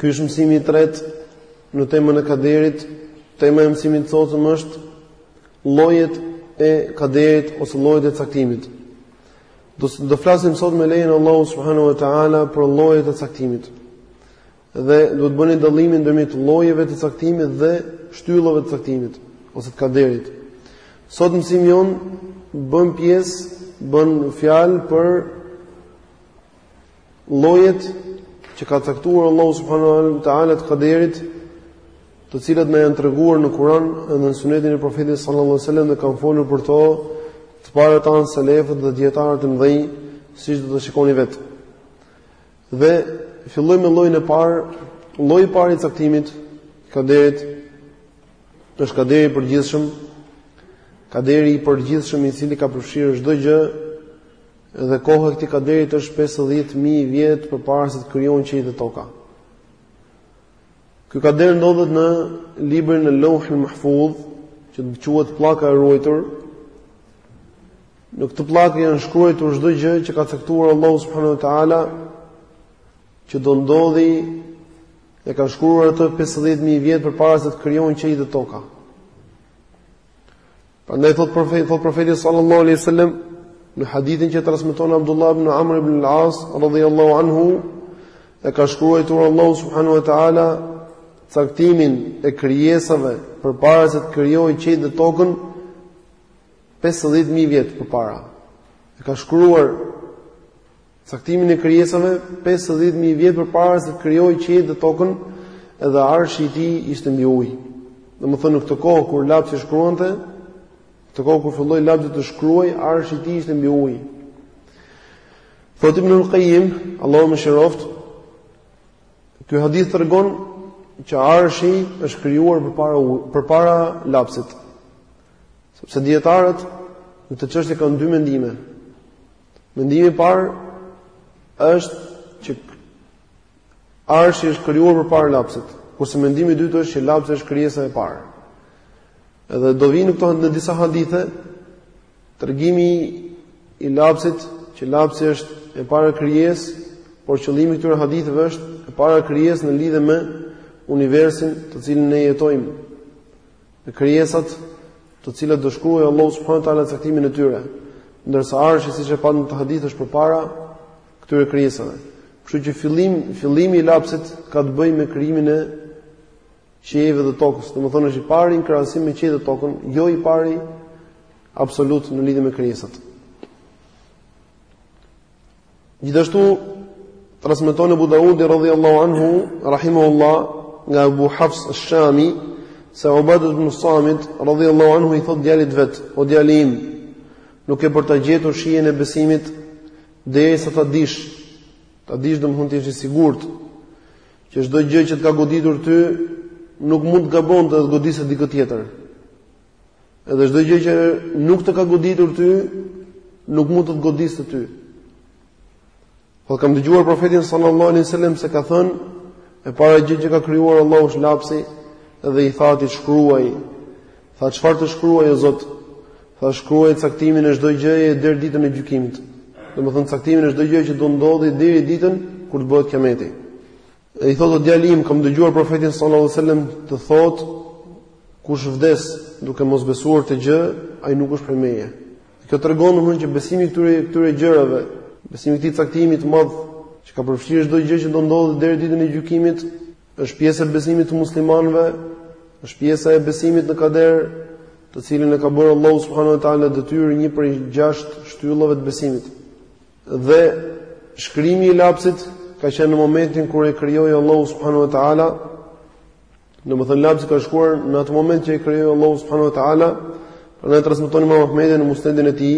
Ky është mësimi i tretë në temën e kaderit. Tema e mësimit të sotëm është llojet e kaderit ose llojet e caktimit. Do flasim sot me lejen e Allahu subhanahu wa taala për llojet e caktimit. Dhe duhet të bëni dallimin ndërmjet llojeve të caktimit dhe shtyllave të caktimit ose të kaderit. Sot mësimi jonë bën pjesë, bën fjalë për llojet që ka caktuar Allahu subhanahu wa taala të kaderit, të cilat na janë treguar në Kur'an dhe në Sunetin e Profetit sallallahu alaihi wasallam dhe kanë folur për to të parët tanë selefët dhe dijetarët e mëdhenj, siç do të shikoni vetë. Dhe filloj me llojin e parë, lloji i parë i caktimit, kaderit, është kaderi i përgjithshëm, kaderi i përgjithshëm i cili ka përfshirë çdo gjë, Dhe koha e këtij kaderit është 50000 vjet përpara se të krijohen qiejt dhe toka. Ky kader ndodhet në librin e Lauhul Mahfudh, që quhet pllaka e ruajtur. Në këtë pllakë janë shkruar çdo gjë që ka caktuar Allahu subhanahu wa taala që do ndodhi e ka shkruar atë 50000 vjet përpara se të krijohen qiejt dhe toka. Prandaj thotë profeti sallallahu alaihi wasallam në hadithin që transmeton Abdullah ibn Amr ibn al-As radhiyallahu anhu e ka shkruar Allahu subhanahu wa taala caktimin e krijesave përpara se të krijojë qiejt dhe tokën 50000 vjet përpara. E ka shkruar Caktimin e krijesave 50000 vjet përpara se të krijojë qiejt dhe tokën, edhe arshi i tij ishte mbi ujë. Domethënë në këtë kohë kur lapsi shkruante, në këtë kohë kur filloi lapsi të shkruajë, arshi i tij ishte mbi ujë. Thotë ibn al-Qayyim, Allahu e mëshiroftë, ky hadith tregon që arshi është krijuar përpara lapsit. Sepse dijetarët në këtë çështje kanë dy mendime. Mendimi i parë është që arshi është krijuar përpara lapsit, kurse mendimi i dytë është që lapsi është krijesa e parë. Edhe do vijnë këto në disa hadithe tregimi i lapsit që lapsi është e para krijesë, por qëllimi i këtyre haditheve është e para krijesë në lidhje me universin të cilin ne jetojmë. Krijesat, të cilat do shkruajë Allahu subhanahu wa taala caktimin e tyre, ndërsa arshi siç e patë në hadith është përpara këtyre krijesave. Kështu që fillimi i lapsit ka të bëjë me krijimin e qiejve dhe tokës. Domethënë është i pari në krahasim me qiejt dhe tokën, jo i pari absolut në lidhje me krijesat. Gjithashtu transmeton Abu Daudi radhiyallahu anhu rahimahullah nga Abu Hafs al-Shami se Ubadah ibn Samit radhiyallahu anhu i thot djalit vet, o djali im, nuk ke për ta gjetur shijen e besimit derisa ta dish. Ta dish domthon të jesh i sigurt që çdo gjë që të ka goditur ty nuk mund të gabonte të godiste dikë tjetër. Edhe çdo gjë që nuk të ka goditur ty, nuk mund të të godiste ty. Po kam dëgjuar profetin sallallahu alaihi wasallam se ka thënë e para gjë që ka krijuar Allahu është lapsi dhe i tha atij shkruaj. Tha çfarë të shkruaj o Zot? Tha shkruaj caktimin e çdo gjëje deri ditën e gjykimit. Domethënë caktimin e çdo gjëje që do ndodhi deri ditën kur të bëhet kiameti. I thotë djali im, kam dëgjuar profetin sallallahu alajhi wasallam të thotë kush vdes duke mos besuar këtë gjë, ai nuk është prej meje. Kjo tregon domethënë që besimi i këtyre këtyre gjërave, besimi i këtij caktimi të madh që ka përfshirë çdo gjë që do ndodhi deri ditën e gjykimit, është pjesë e besimit të muslimanëve, është pjesa e besimit në kader, të cilin e ka bërë Allahu subhanahu wa taala detyrë, një prej gjashtë shtyllave të besimit. Dhe shkrimi i lapsit ka qenë në momentin kur e krijoi Allahu subhanahu wa taala. Domethënë lapsi ka shkruar në atë moment që e krijoi Allahu subhanahu wa taala. Prandaj transmeton Imam Ahmedi në Musnedin e tij,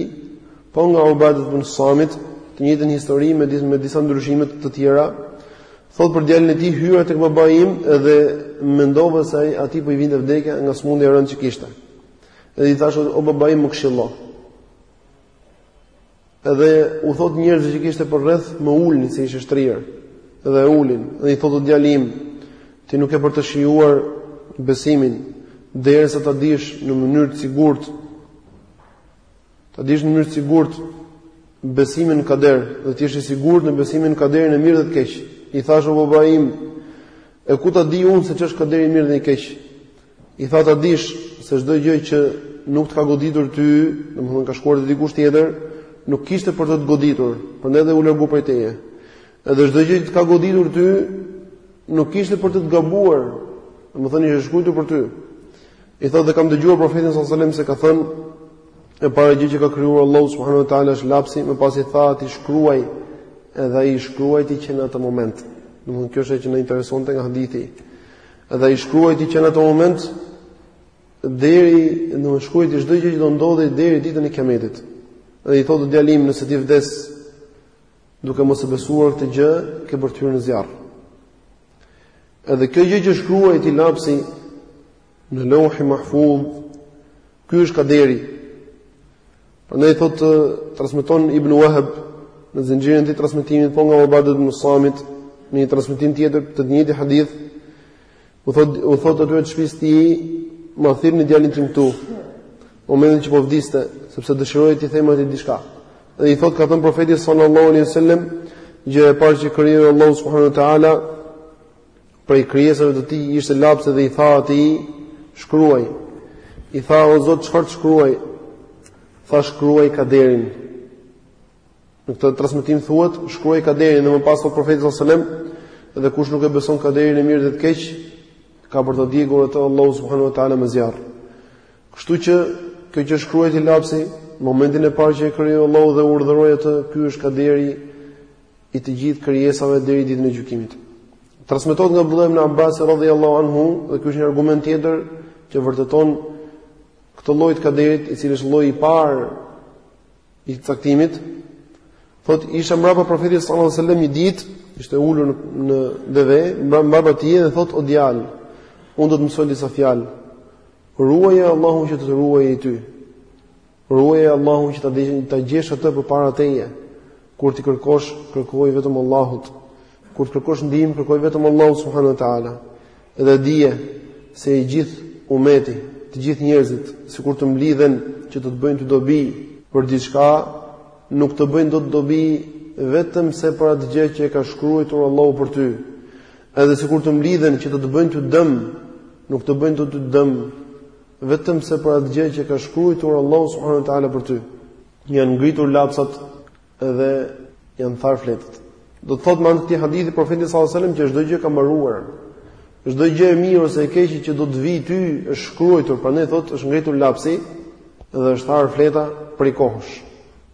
po nga Ubadah ibn Samit, të njëjtën histori me disa me disa ndryshime të tjera. Thot për djalin e tij hyra tek babai im dhe mendova se ai aty po i vinte vdekja nga smundja e rëndë që kishte. Dhe i thashë o babai më këshillo. Edhe u thot njerëzve që kishte përreth, më ulni se ishte shtrirë. Dhe e ulin, dhe i thotë o djali im, ti nuk ke për të shijuar besimin derisa ta dish në mënyrë të sigurt. Ta dish në mënyrë të sigurt besimin në kader, dhe të jesh i sigurt në besimin në kaderin e mirë dhe të keq. I thashë o babai im, e ku ta di unë se ç'është kaderi i mirë dhe i keq? I tha ta dish se çdo gjë që nuk të ka goditur ty, domethënë ka shkuar te dikush tjetër, nuk kishte për të të goditur, prandaj dhe u largu prej teje. Edhe çdo gjë që të ka goditur ty, nuk kishte për të të gabuar, domethënë ishte shkruar për ty. I thotë dhe kam dëgjuar profetin sallallahu alajhi wasallam se ka thënë e para gjë që ka krijuar Allahu subhanahu wa taala është lapsi, më pas i tha atij shkruaj edhe ai shkruajti që në atë moment. Domthonë kjo është ajo që na interesonte nga hadithi. Dhe ai shkruajti që në atë moment deri në shkruajti çdo gjë që do ndodhi deri ditën e Kiametit. Dhe i thotë o djali im nëse ti vdes duke mos e besuar këtë gjë, ke për të hyrë në zjarr. Edhe kjo gjë që shkruajti lapsi në Leuhi Mahfudh Ky është kaderi. Prandaj thot transmeton Ibn Wahab në zinxhirin e transmetimit po nga Ubadet ibn Samit në një transmetim tjetër të të njëjtit hadith u thot u thot atyre të shpis ma thirrni djalin tim këtu momentin që po vdiste sepse dëshiroj t'i them atij diçka dhe i thot ka thënë profeti sallallahu alaihi wasallam gjëja e parë që krijoi Allahu subhanahu wa taala Prej krijesave të tij ishte lapsi dhe i tha atij, Shkruaj. I tha, O Zot, çfarë të shkruaj? Tha, Shkruaj kaderin. Në këtë transmetim thuhet, Shkruaj kaderin dhe më pas thotë profeti sallallahu alajhi wasallam, dhe kush nuk e beson kaderin e mirë dhe të keq, ka për ta djegur atë Allahu subhanahu wa taala me zjarr. Kështu që kjo që shkruajti lapsi, në momentin e parë që e krijoi Allahu dhe urdhëroi atë, ky është kaderi i të gjitha krijesave deri ditën e gjykimit. Transmetohet nga Abdullah ibn Abbas radhiyallahu anhu, dhe ky është një argument tjetër që vërteton këtë lloj të kaderit, i cili është lloji i parë i caktimit. Thot isha mbrapa profetit sallallahu alaihi wasallam një ditë, ishte ulur në deve, mbrapa tij dhe thot o djalë, unë do të mësoj disa fjalë. Ruaje Allahun që të të ruajë Ai ty. Ruaje Allahun që ta dëgjë ta gjesh atë përpara teje. Kur të kërkosh, kërkoji vetëm Allahut. Kur të kërkosh ndihmë, kërkoji vetëm Allahut subhanahu wa taala. Dhe dije se i gjithë umeti, të gjithë njerëzit, sikur të mblidhen që të të bëjnë ty dobi për diçka, nuk të bëjnë dot dobi vetëm se për atë gjë që e ka shkruar Allahu për ty. Edhe sikur të mblidhen që të të bëjnë ty dëm, nuk të bëjnë dot ty dëm Vetëm se për atë gjë që ka shkruajtur Allahu subhanahu wa taala për ty. Janë ngritur lapsat dhe janë thar fletët. Do të thotë me anë të këtij hadithi profeti sallallahu alajhi wasallam që çdo gjë ka mbaruar. Çdo gjë e mirë ose e keqe që do të vijë ty është shkruajtur, prandaj thotë është ngritur lapsi dhe është thar fleta prej kohësh.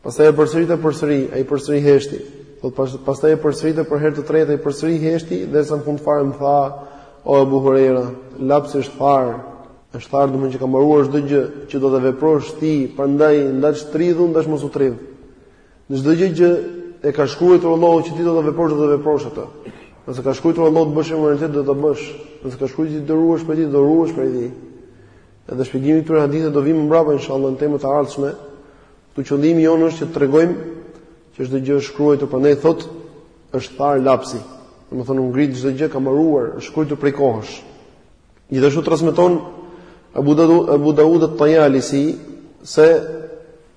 Pastaj e përsërita përsëri, ai përsëri heshti. Thot pas, pastaj e përsërita për herë të tretë, ai përsëri heshti derisa në fund fare më tha, o Abu Huraira, lapsi është thar. Është thar domethënë që ka mbaruar çdo gjë që do ta veprosh ti, prandaj ndaç tridhu, ndaç mos u tridh. Në çdo gjë që e ka shkruar Allahu që ti do ta veprosh, do ta veprosh atë. Nëse ka shkruar Allahu të bësh imoralitet, do ta bësh. Nëse ka shkruar ti të ruhesh prej tij, do ruhesh prej tij. Edhe shpjegimi i këtyre haditheve do vijë mbrapa inshallah në temat e ardhshme. Këtu qëllimi jonë është që të tregojmë që çdo gjë është shkruar, prandaj thot është thar lapsi. Domethënë u ngrit çdo gjë ka mbaruar, është shkruar prej kohësh. Gjithashtu transmeton Abu Dawud Abu Dawud at-Tayalisi se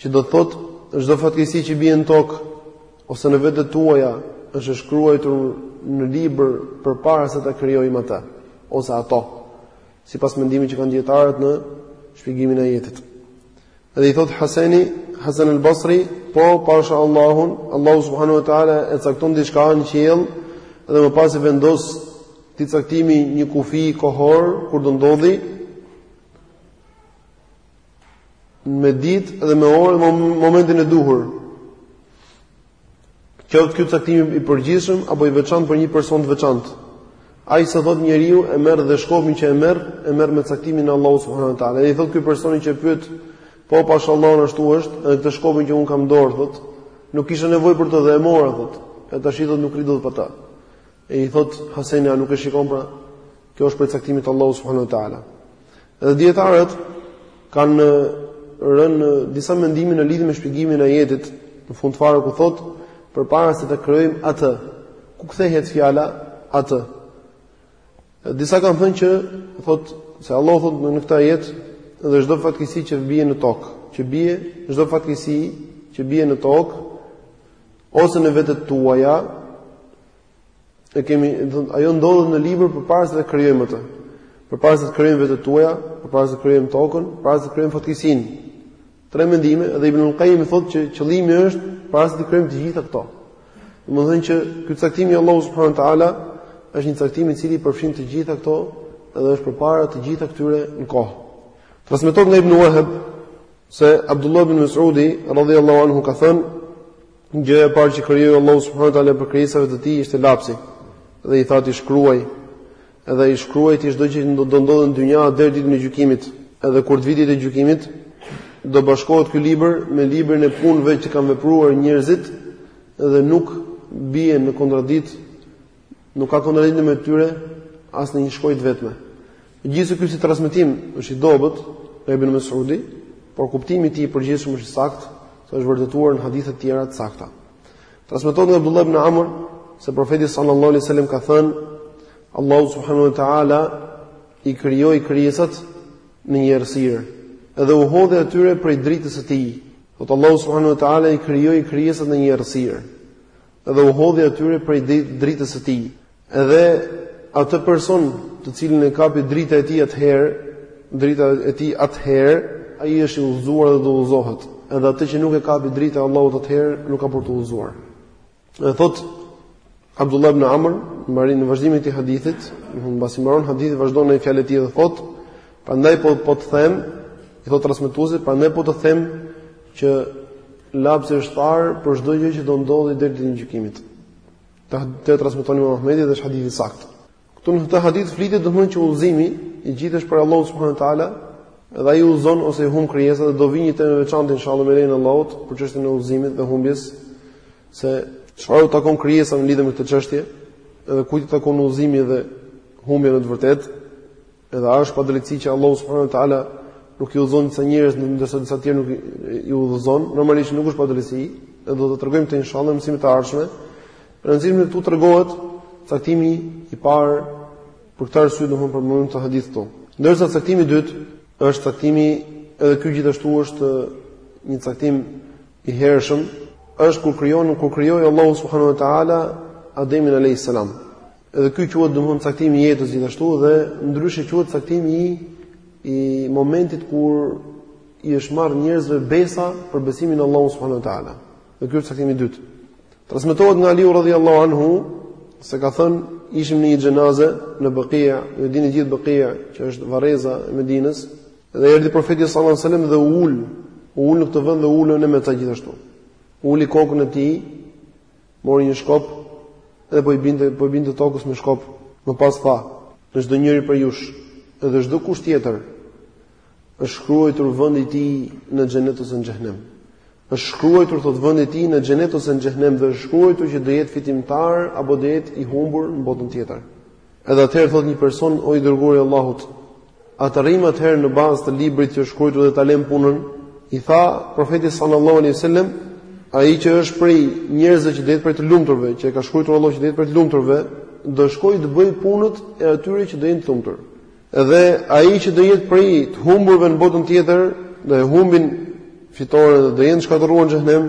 që do të thotë çdo fatkeqësi që bie në tokë ose në vetët tuaja është shkruar në libër përpara se ta krijojmë atë ose ato sipas mendimit që kanë dietarët në shpjegimin e ajetit. Dhe i thot Hasani, Hasan al-Basri, po pasha Allahun, Allahu subhanahu wa taala e cakton diçka në qiell dhe më pas e vendos këtij caktimi një kufi kohor kur do ndodhi me ditë dhe me orë momentin e duhur. Qoftë ky caktim i përgjithshëm apo i veçantë për një person të veçantë. Aq sa thot njeriu e merr dhe shkopin që e merr, e merr me caktimin e Allahut subhanuhu teala. Dhe i thot ky personi që pyet, po pash Allahun ashtu është, edhe këtë shkopin që un kam dorë thot, nuk kisha nevojë për të dhe e mora thot. E tashi thot nuk rri dot pa ta. E i thot Haseni a nuk e shikon pra kjo është prej caktimit të Allahut subhanahu wa taala. Dhe dietarët kanë dhënë disa mendime në lidhje me shpjegimin e ajetit në fund fare ku thot përpara se të krijojmë atë. Ku kthehet fjala atë? Disa kanë thënë që thot se Allahu thot në këtë ajet dhe çdo fatkeqësi që bie në tokë, që bie çdo fatkeqësi që bie në tokë ose në vetët tuaja, e kemi thot ajo ndodhet në libër përpara se të krijojmë atë. Përpara se të krijojmë vetët tuaja, përpara se të krijojmë tokën, përpara se të krijojmë fatkeqësinë. Tre mendime dhe Ibn al-Qayyim thotë që qëllimi është para se të krijojmë të gjitha këto. Domethënë që ky caktim i Allahut subhanahu wa taala është një caktim i cili përfshin të gjitha këto dhe është përpara të gjitha këtyre në kohë. Transmetohet nga Ibn Wahb se Abdullah ibn Mas'udi radhiyallahu anhu ka thënë Gjëja e parë që krijoi Allahu subhanahu wa taala prej krijesave të tij ishte lapsi. Dhe i tha atij shkruaj. Edhe ai shkruajti çdo gjë që do ndodhë në dynja deri ditën e gjykimit. Edhe kur të vijë dita e gjykimit, do bashkohet ky libër me librin e punëve që kanë vepruar njerëzit dhe nuk bien në kontradikt, nuk ka kontradikt në mes tyre as në një shkronjë të vetme. Megjithëse ky si transmetim është i dobët nga Ibn Mesudi, por kuptimi i tij i përgjithshëm është i saktë, se është vërtetuar në hadithe të tjera të sakta. Transmetohet nga Abdullah ibn Amr se profeti sallallahu alaihi wasallam ka thënë: Allahu subhanahu wa taala i krijoi krijesat në një errësirë, edhe u hodhi atyre prej dritës së tij. Thot Allahu subhanahu wa taala i krijoi krijesat në një errësirë. dhe u hodhi atyre prej dritës së tij, dhe atë person të cilin e kapi drita e tij atëherë, drita e tij atëherë, ai është i udhëzuar dhe do udhëzohet, edhe atë që nuk e kapi drita e Allahut atëherë nuk ka për t'u udhëzuar. Dhe thot Abdullah ibn Amr, në vazhdimin e këtij hadithit, mbasi mbaron hadithi vazhdon në fjalët e tij dhe thot Prandaj po po të them, i thotë transmetuesit, prandaj po të them që lapsi është tharë për çdo gjë që do ndodhi deri ditën e gjykimit. Këtë e transmeton imam Ahmedi dhe është hadith i saktë. Këtu në këtë hadith flitet domthonjë që udhëzimi i gjithi është prej Allahu subhanahu wa taala, dhe ai udhëzon ose i humb krijesat dhe do vijë një temë e veçantë inshallah me lejen e Allahut për çështjen e udhëzimit dhe humbjes se çfarë u takon krijesave lidhur me këtë çështje, edhe kujt i takon udhëzimi dhe humbja në të vërtetë. Edhe a është padrejtësi që Allahu subhanahu wa taala nuk i udhëzon disa njerëz ndërsa disa të tjerë nuk i udhëzon? Normalisht nuk është padrejtësi, dhe do të tregojmë këtë inshallah në mësimet e ardhshme. E rëndësishme këtu tregohet caktimi i parë për këtë arsye domethënë përmendëm këtë hadith këtu. Ndërsa caktimi i dytë është caktimi edhe ky gjithashtu është një caktim i hershëm, është kur krijon kur krijoi Allahu subhanahu wa taala Ademin alayhis salam. Edhe ky quhet domthon caktimi i jetës, gjithashtu dhe ndryshe quhet caktimi i i momentit kur i është marrë njerëzve besa për besimin në Allahun subhanuhu teala. Dhe ky është caktimi i dytë. Transmetohet nga Aliu radhiyallahu anhu se ka thënë ishim në një xhenaze në Bakia, ju e dini gjithë Bakia që është varreza e Medinës, dhe erdhi profeti sallallahu alajhi wasallam dhe u ul, u ul në këtë vend dhe u ulëm ne me të gjithashtu. Uli kokën e tij Mori një shkop dhe po i binte, po i binte tokës me shkop. Më pas tha, çdonjëri prej jush, edhe çdo kush tjetër, është shkruajtur vendi i tij në xhenet ose në xhehnem. Është shkruajtur, thotë, vendi i tij në xhenet ose në xhehnem, dhe është shkruajtur që do jetë fitimtar, apo do jetë i humbur në botën tjetër. Edhe atëherë thotë një person, o i dërguari i Allahut, a të rrimë atëherë në bazë të librit që është shkruajtur dhe ta lëmë punën? I tha profeti sallallahu alaihi wasallam, ai që është prej njerëzve që do jetë prej të lumturve, që e ka shkruajtur Allahu që do jetë prej të lumturve, do shkojë të bëjë punët e atyre që do jenë të lumtur. Edhe ai që do jetë prej të humburve në botën tjetër, do e humbin fitoren dhe do jenë të shkatërruar në xhehnem,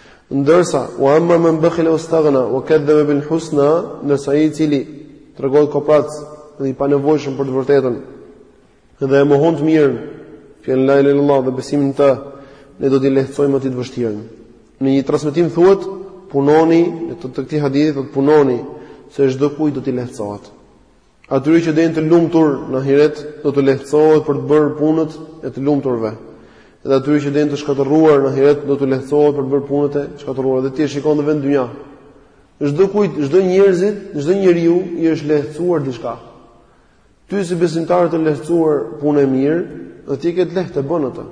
Ndërsa, wa amma man bakhila wastaghna wa kadhaba bil husna, ndërsa ai i cili tregohet koprac dhe i panevojshëm për të vërtetën dhe e mohon të mirën, fjalën la ilaha illallah dhe besimin në të, ne do t'i lehtësojmë atij të vështirën. Në një transmetim thuhet, punoni, në të të këtij hadithi thotë punoni, se çdo kujt do t'i lehtësohet. Atyre që do jenë të lumtur në ahiret, do t'u lehtësohet për të bërë punët e të lumturve. Dhe atyre që do jenë të shkatërruar në ahiret, do t'u lehtësohet për të bërë punët e shkatërruara. Dhe ti e shikon edhe në dynja. Çdo kujt, çdo njerëzit, çdo njeriu i është lehtësuar diçka. Ty si besimtar të është lehtësuar puna e mirë, dhe ti e ke të lehtë, e bën atë.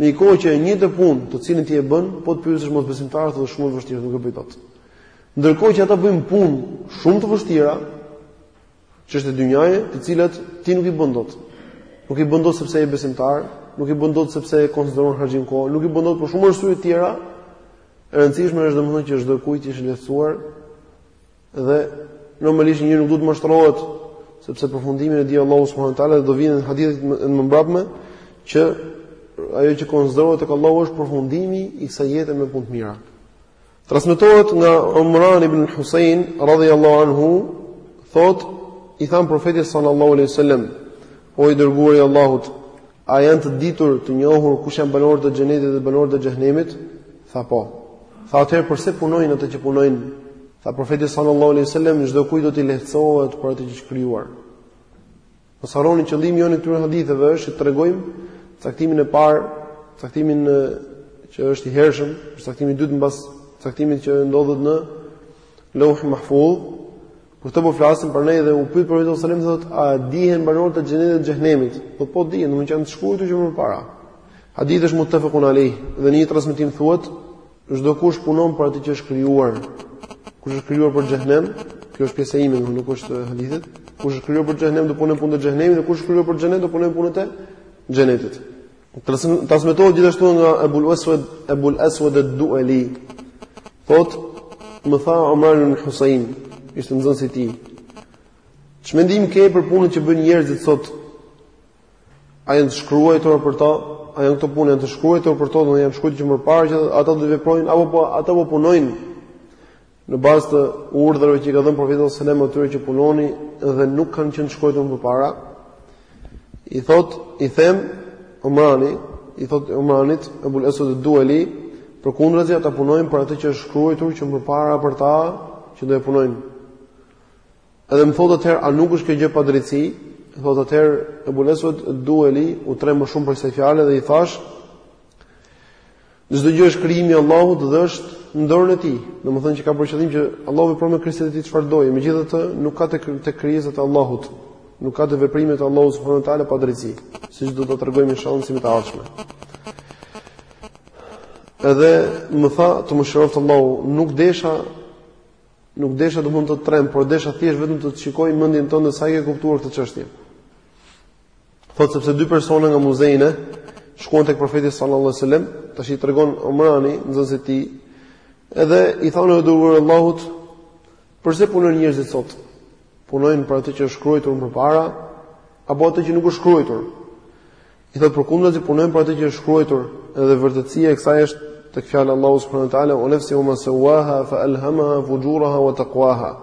Në një kohë që e njëjta punë, të cilën ti e bën, po të pyesësh mosbesimtarët, është shumë e vështirë, nuk e bëjnë dot. Ndërkohë që ata bëjnë punë shumë të vështira, çështë dynjaje, të cilat ti nuk i bën dot. Nuk i bën dot sepse je besimtar, nuk i bën dot sepse e konsideron harxhim kohe, nuk i bën dot për shumë arsye të tjera. E rëndësishme është domethënë që çdo kujt i është lehtësuar dhe normalisht njeriu nuk duhet të mashtrohet sepse përfundimin e di Allahu subhanahu wa taala dhe do vinë hadithet më më mbrapme që ajo që konsiderohet tek Allahu është përfundimi i kësaj jete me punë të mira. Transmetohet nga Umran ibn Husain radhiyallahu anhu thot i than profetit sallallahu alaihi wasallam o i dërguari i Allahut a janë të ditur të njohur kush janë banorët e xhenetit dhe banorët e xhehenemit tha po tha atëherë përse punojnë ato që punojnë tha profeti sallallahu alaihi wasallam çdo kujt do t'i lehtësohet për atë që është krijuar Mos harroni qëllimi jonë i këtyre haditheve është që të tregojmë caktimin e parë, caktimin e, që është i hershëm, është caktimi i dytë mbas caktimit që ndodhet në Lauh Mahfuz. Për këtë po flasim prandaj dhe u pyet profeti sallallahu alaihi wasallam thotë a dihen banorët e xhenetit dhe xhehenemit? Po po dihen, domethënë janë të shkruajtur që më parë. Hadithi është muttafaqun alayh dhe në një transmetim thuhet Çdokush punon për atë që është krijuar. Kush është krijuar për xhehenem, kjo është pjesa ime, nuk është te hadithet. Kush është krijuar për xhehenem do punon punët e xhehenemit, dhe kush është krijuar për xhenet do punon punët e xhenetit. Transmetohet gjithashtu nga Ebul Aswad, Ebul Aswad ad-Du'ali. Thot, më tha Umran ibn Husayn, ishte nxënës i tij. Ç'mendim ke për punën që bëjnë njerëzit sot? A janë të shkruajtura për ta? A janë këto punë janë të shkruajtura për to, domethënë janë shkruajtur që më parë që ata do të veprojnë apo ata po punojnë në bazë të urdhërave që i ka dhënë profeti sallallahu alajhi wasallam atyre që punoni dhe nuk kanë qenë të shkruajtur më parë. I thot, i them Umrani, i thot Umranit, Abu al-Aswad al-Duali, përkundrazi ata punojnë për atë që është shkruajtur që më parë për ta që do e punojnë. Edhe më thotë atëherë, a nuk është kjo gjë padrejtësi? Thotë atëherë, Ebul Esued Dueli, u tremba shumë prej kësaj fjale dhe i thash, Çdo gjë është krijimi i Allahut dhe është në dorën e tij. Domethënë që ka për qëllim që Allahu vepron me krijesat e tij çfarë dojë. Megjithatë, nuk ka te krijesat e Allahut. Nuk ka te veprimet e Allahut subhanuhu teala padrejtësi, siç do ta tregojmë inshallah në të ardhshme. Edhe më tha të mëshiroftë Allahu, nuk desha Nuk desha domethënë të të trem, por desha thjesht vetëm të të shikoj mendjen tënde se sa e ke kuptuar këtë çështje. Thot sepse dy persona nga Muzejne shkuan tek profeti sallallahu alajhi wasallam, tash i tregon Omrani nxënësit të tij, edhe i thanë o i dërguar i Allahut, përse punojnë njerëzit sot? Punojnë për atë që është shkruajtur më përpara, apo atë që nuk është shkruajtur? I thotë përkundrazi punojnë për atë që është shkruar, edhe vërtetësia e kësaj është tek fjala e Allahut subhanahu wa taala, "Wa nafsin wa ma sawwaha fa alhamaha fujuraha wa taqwaha."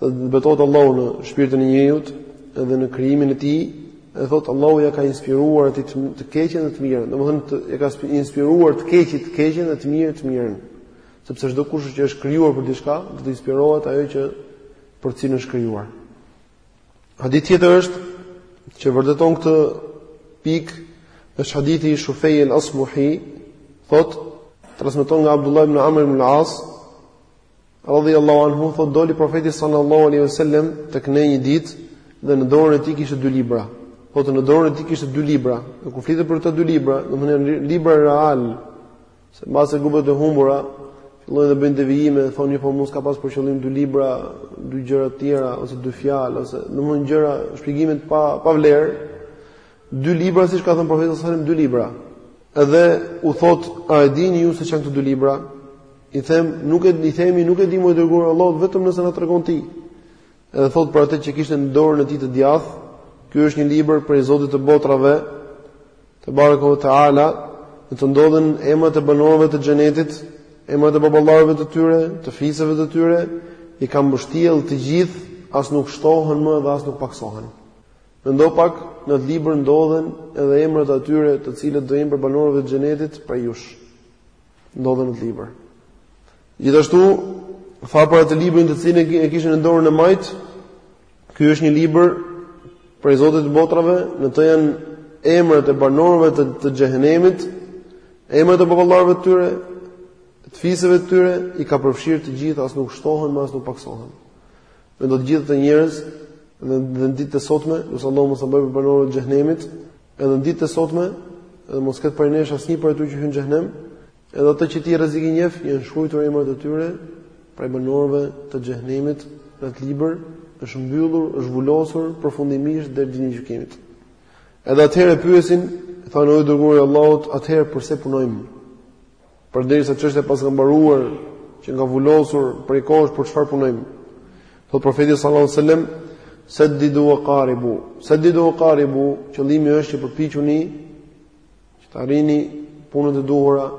Dhe betohet Allahu në shpirtin e njeriut dhe në krijimin e tij, e thotë Allahu ja ka inspiruar atë të keqen dhe të mirën. Domethënë ja ka inspiruar të keqit të keqen dhe të mirit të mirën. Sepse çdo kush që është krijuar për diçka, do të inspirohet ajo që për cilën është krijuar. Hadith tjetër është që vërteton këtë pikë është hadithi i Shufej el Asbuhi thot transmeton nga Abdullah ibn Amr ibnul As radhiyallahu anhu thot doli profeti sallallahu alaihi wasallam tek ne një ditë dhe në dorën e tij kishte dy libra. Thot në dorën e tij kishte dy libra. Dhe kur flitet për këto dy libra, domethënë janë libra real Se mbase grupet e humbura fillojnë të bëjnë devijime, thonë jo, po mos ka pas për qëllim dy libra, dy gjëra të tjera ose dy fjalë ose domethënë gjëra shpjegime të pa pa vlerë. Dy libra siç ka thënë profeti sallallahu alajhi wasallam dy libra. Edhe u thot, a e dini ju se ç'janë këto dy libra? I themi, nuk e di, themi, nuk e dimë o i dërguar i Allahut vetëm nëse na tregon ti. Edhe thotë për atë që kishte në dorën e tij të djathtë, ky është një libër prej Zotit të botrave, tebaraka ve teala, në të ndodhen emrat e banorëve të xhenetit, emrat e baballarëve të tyre, të fiseve të tyre, i ka mbështjell të gjithë, as nuk shtohen më dhe as nuk paksohen. Mendo pak, në atë libër ndodhen edhe emrat e atyre të cilët do jenë prej banorëve të xhenetit prej jush. ndodhen në atë libër. Gjithashtu tha për atë librin të cilin e kishte në dorën e majt, ky është një libër prej Zotit të botrave, në të janë emrat e banorëve të, të xhehenemit, emrat e baballarëve të tyre, të fiseve të tyre, i ka përfshirë të gjithë, as nuk shtohen më, as nuk paksohen. Mendo të gjithë ata njerëz edhe në ditë të sotme, ne Allahu mos na bëftë prej banorëve të xhehenemit, edhe në ditë të sotme, edhe mos ketë prej nesh asnjë prej atyre që hyjnë në xhehenem, edhe ata që ti rrezik i njef, janë shkruajtur emrat e tyre, prej banorëve të xhehenemit, në atë libër, është mbyllur, është vulosur, përfundimisht deri në ditën e gjykimit. Edhe atëherë e pyesin, thanë o i dërguari i Allahut, atëherë përse punojmë, Përderisa çështja paska mbaruar qenka vulosur prej kohësh për çfarë punojmë. Thot profeti sallallahu alajhi wasallam, "Saddidu wa qaribu." Saddidu wa qaribu, qëllimi është që përpiquni që të arrini punët e duhura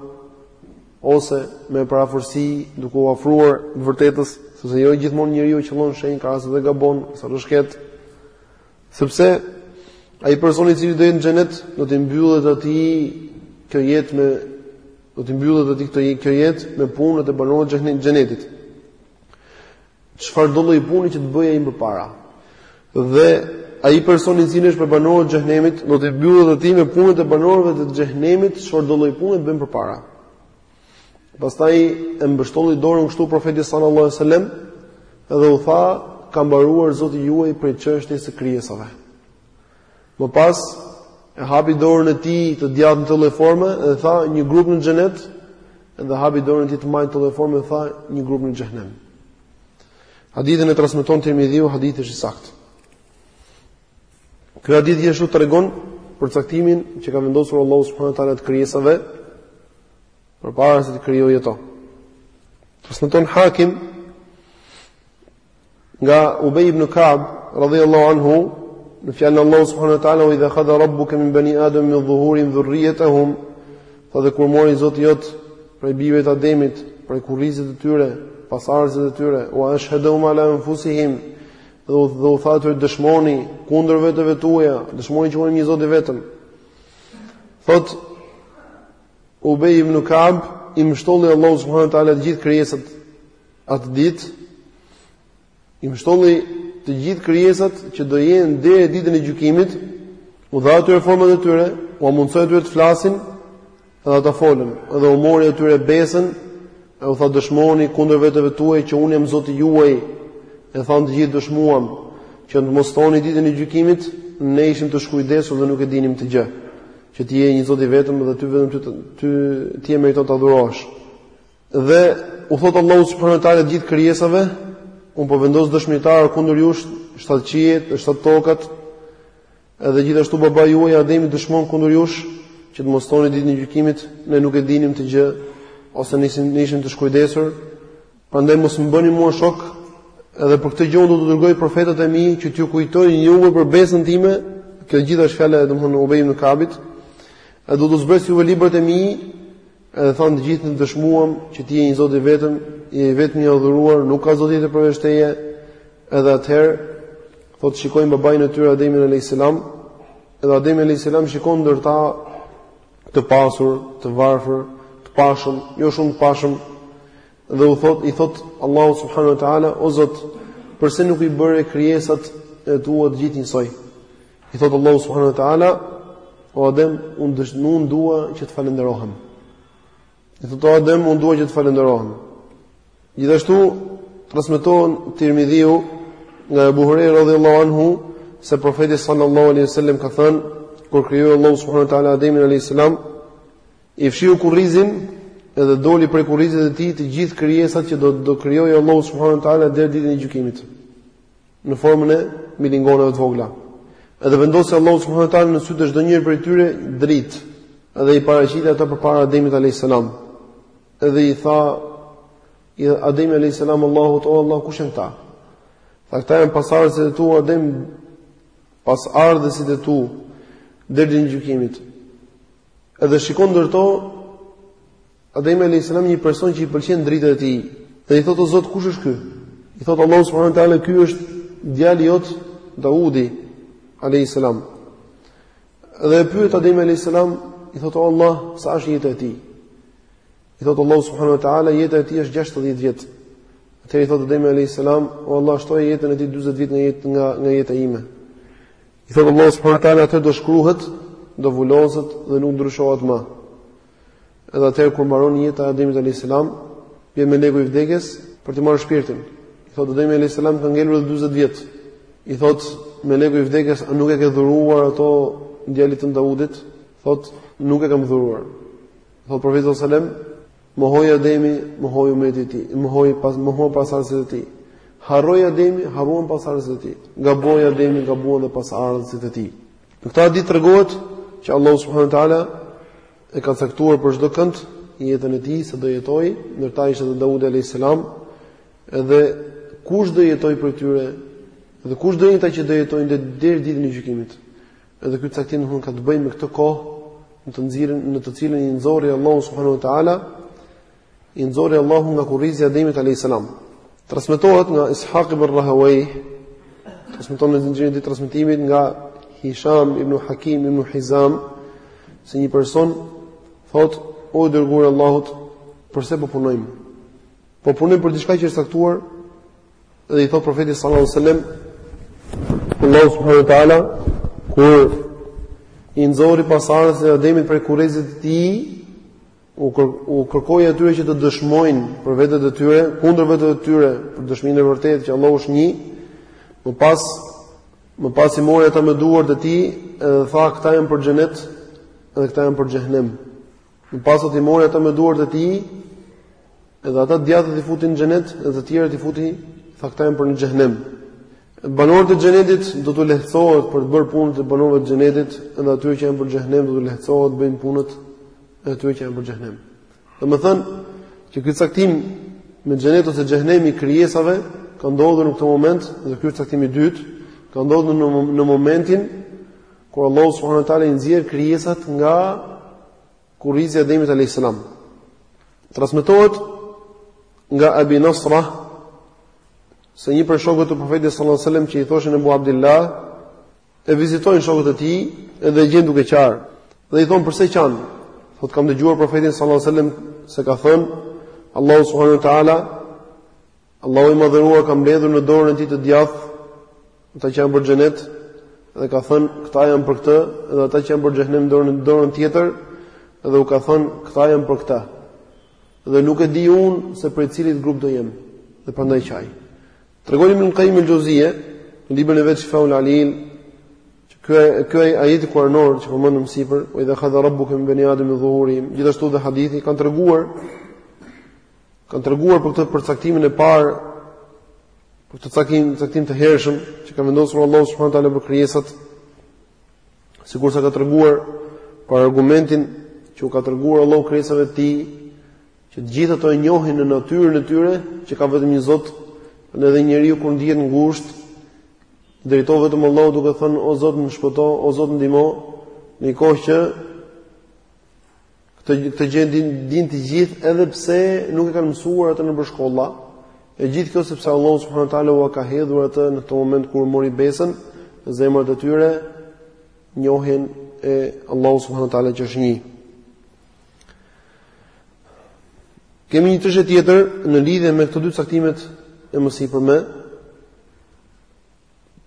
ose me përafërsi duke iu afruar të vërtetës, sepse jo gjithmonë njeriu qëllon në shenjë ka raste dhe gabon, ose rrëshqet. Sepse ai personi i cili do jetë në xhenet do t'i mbyllet atij kjo jetë me do t'i mbyllet atij kjo jetë me punët e banorëve të xhenetit. Çfarëdo lloj pune që të bëjë ai më përpara. Dhe ai person i cili është për banorët e xhehenemit do t'i mbyllet atij me punët e banorëve të xhehenemit, çfarëdo lloj pune të bëjë më përpara. Pastaj e mbështolli dorën kështu profeti sallallahu alajhi wasallam dhe u tha, ka mbaruar Zoti juaj prej çështjes së krijesave. Më pas e hapi dorën e tij të djathtë në këtë lloj forme dhe tha një grup në xhenet dhe hapi dorën e tij të majtë në këtë lloj forme dhe tha një grup në xhehenem. Hadithin e transmeton Tirmidhiu, hadithi është i saktë. Ky hadith gjithashtu tregon përcaktimin që ka vendosur Allahu subhanahu wa taala të krijesave përpara se të krijojë ato. Transmeton Hakim nga Ubay ibn Ka'b radhiyallahu anhu në fjalën e Allahut subhanahu wa taala wa idh akhadha rabbuka min bani adam min dhuhurihim dhurriyyatahum tha dhe kur mori Zoti jot prej bijve të Ademit, prej kurrizit të tyre, pasardhësit të tyre, wa ashhadahum ala anfusihim Dhe u, dhe u tha atyre dëshmoni kundër veteve tuaja, dëshmoni që unë jam një Zot i vetëm. Thotë Ubej ibn Ka'b i mbështolli Allahu subhanahu wa taala të gjithë krijesat atë ditë. I mbështolli të gjithë krijesat që do jenë deri ditën e gjykimit, u dha atyre format e tyre, ua mundësoi atyre të flasin, Edhe ata folën, dhe u mori atyre besën, e u tha dëshmoni kundër veteve tuaja që unë jam Zoti juaj, e thanë të gjithë dëshmuam, që të mos thoni ditën e gjykimit, ne ishim të shkujdesur dhe nuk e dinim këtë gjë, që ti je një Zot i vetëm dhe ty vetëm ty, ty, ti e meriton të adhurohesh. Dhe u thotë Allahu subhanahu wa taala gjithë krijesave, unë po vendos dëshmitarë kundër jush, shtatë qiejt, shtatë tokat, Edhe gjithashtu babai juaj Ademi dëshmon kundër jush, që të mos thoni ditën e gjykimit, ne nuk e dinim këtë gjë ose ne ishim, ne ishim të shkujdesur. Prandaj mos më bëni mua shok, edhe për këtë gjë unë do t'ju dërgoj profetët e mi që t'ju kujtojnë juve për besën time, kjo e gjitha është fjala e domethënë Ubej ibn Kabit, e do t'ju zbres juve librat e mi Edhe thanë të gjithë ne dëshmuam që ti je një Zot i vetëm, je i vetmi i adhuruar, nuk ka Zot tjetër përveç teje. Edhe atëherë thotë shikojnë babain e tyre Ademin alayhis salam, edhe Ademi alayhis salam shikon ndër ta të pasur, të varfër, të pashëm, jo shumë të pashëm dhe u thotë i thotë Allahut subhanahu wa taala o Zot, përse nuk i bëre krijesat e tua të gjithë njësoj? I thotë Allahu subhanahu wa taala, O Adem, unë dëshiroj unë dua që të falenderohem. I thotë o Adem, unë dua që të falenderohem. Gjithashtu transmeton Tirmidhiu nga Abu Huraira radhiyallahu anhu se profeti sallallahu alaihi wasallam ka thënë kur krijoi Allahu subhanahu wa taala Ademin alayhi salam i fshiu kurrizin edhe doli prej kurrizit të tij të gjithë krijesat që do do krijojë Allahu subhanahu wa taala deri ditën e gjykimit. në formën e milingonave të vogla. Edhe vendosi Allahu subhanahu wa taala në sytë e çdo njëri prej tyre dritë, edhe i paraqiti ata përpara Ademit alayhis salam. Edhe i tha Ademi alayhis salam Allahut o Allah kush janë këta? Tha këta janë pasardhësit e tu Adem pasardhësit e tu deri ditën e gjykimit. Edhe shikon ndër to Ademi alayhis salam një person që i pëlqen drita e tij. Dhe i thotë o Zot kush është ky? I thotë Allahu subhanahu wa taala ky është djali jot Daudi alayhis salam. Dhe e pyet Ademi alayhis salam i thotë o Allah sa është jeta e tij? I thotë Allahu subhanahu wa taala jeta e tij është 60 vjet. Atëherë i thotë Ademi alayhis salam o Allah shtoje jetën e tij 40 vjet nga jeta nga jeta ime. I thotë Allahu subhanahu wa taala atëherë do shkruhet, do vulozet dhe nuk ndryshohet më. Edhe atëherë kur mbaron jeta e Ademit alayhis salam, vjen meleku i vdekjes për t'i marrë shpirtin. I thotë Ademi alayhis salam ka ngelur edhe 40 vjet. I thotë meleku i vdekjes, a nuk e ke dhuruar ato djalit tënd Daudit? Thotë nuk e kam dhuruar. Thotë profeti sallallahu alajhi wasallam, Mohoi Ademi, mohoi ummeti i tij, mohoi pas mohuan pasardhësit e tij. Harroi Ademi, harruan pasardhësit e tij. Gaboi Ademi, gabuan dhe pasardhësit e tij. Në këtë hadith tregohet që Allahu subhanahu wa taala e ka caktuar për çdokënd jetën e tij se do jetojë, ndër ta ishte edhe Daudi alayhis salam, edhe kush do jetojë prej tyre, dhe kush do jetojë që do jetojë deri ditën e gjykimit. Edhe ky caktim domethënë ka të bëjë me këtë kohë në të cilën në të cilën i nxorri Allahu subhanahu wa taala i nxorri Allahu nga kurrizi i Ademit alayhis salam. Transmetohet nga Ishaq ibn Rahaway, transmeton në zinxhirin e transmetimit nga Hisham ibn Hakim ibn Hizam se një person thotë o i dërguari i Allahut përse po punojmë? Po punojmë për diçka që është caktuar Dhe i thotë profeti sallallahu alaihi wasallam, Allahu subhanahu wa taala kur i nxori pasardhësit e Ademit prej kurrizit të tij, u kër, u kërkoi atyre që të dëshmojnë për vetet e tyre, kundër vetes e tyre, për dëshminë e vërtetë që Allahu është një. Më pas më pas i mori ata me duart e tij dhe tha këta janë për xhenet dhe këta janë për xhehenem. Më pas ata i mori ata me duart e tij, edhe ata djathtët i futin në xhenet dhe të tjerët i futi i caktojnë për në xhenem. Banorët e xhenetit do të lehtësohet për të bërë punët e banorëve të xhenetit, edhe atyre që janë për xhenem do të lehtësohet të bëjnë punët e atyre që janë për xhenem. Domethënë, që ky caktim me xhenet ose xhenemi krijesave ka ndodhur në këtë moment dhe ky caktim i dytë ka ndodhur në momentin Kur Allahu subhanahu wa taala i nxjerr krijesat nga kurrizi i Ademit alayhis salam. Transmetohet nga Abi Nasra se një prej shokëve të Profetit sallallahu alajhi wasallam që i thoshin Abu Abdillah e vizitojnë shokët e tij dhe e gjejnë duke qarë dhe i thon përse qan. Thot kam dëgjuar Profetin sallallahu alajhi wasallam se ka thënë Allahu subhanahu wa taala Allahu i Madhëruar ka mbledhur në dorën e tij të djathtë ata që janë për xhenet dhe ka thënë këta janë për këtë dhe ata që janë për xhenem në dorën dorën tjetër dhe u ka thënë këta janë për këtë. Dhe nuk e di unë se për cilit grup do jem. Dhe prandaj qaj. Tregon Ibën Qaim el-Juzeyya, në librin e vet Shifaul Alil, që ky ky ajeti kuranor që përmendëm më sipër, wa idh akhadha rabbuka min bani adam dhuhurihim, gjithashtu dhe hadithi kanë treguar Kanë treguar për këtë përcaktimin e parë për këtë caktim, caktim të hershëm që ka vendosur Allahu subhanahu wa taala për krijesat, sikurse ka treguar për argumentin që u ka treguar Allahu krijesave të tij, që të gjithë ato e njohin në natyrën e tyre, që ka vetëm një Zot, dhe edhe njeriu kur ndihet ngushtë, drejtohet vetëm Allahut duke thënë o Zot më shpëto, o Zot më ndihmo, në kohë që Këtë këtë gjë e din din të gjithë edhe pse nuk e kanë mësuar atë nëpër shkolla. E gjithë kjo sepse Allahu subhanahu wa taala ua ka hedhur atë në këtë moment kur mori besën, zemrat e tyre njohjen e Allahu subhanahu wa taala që është një. Kemi një çështje tjetër në lidhje me këto dy caktimet e mësipërme.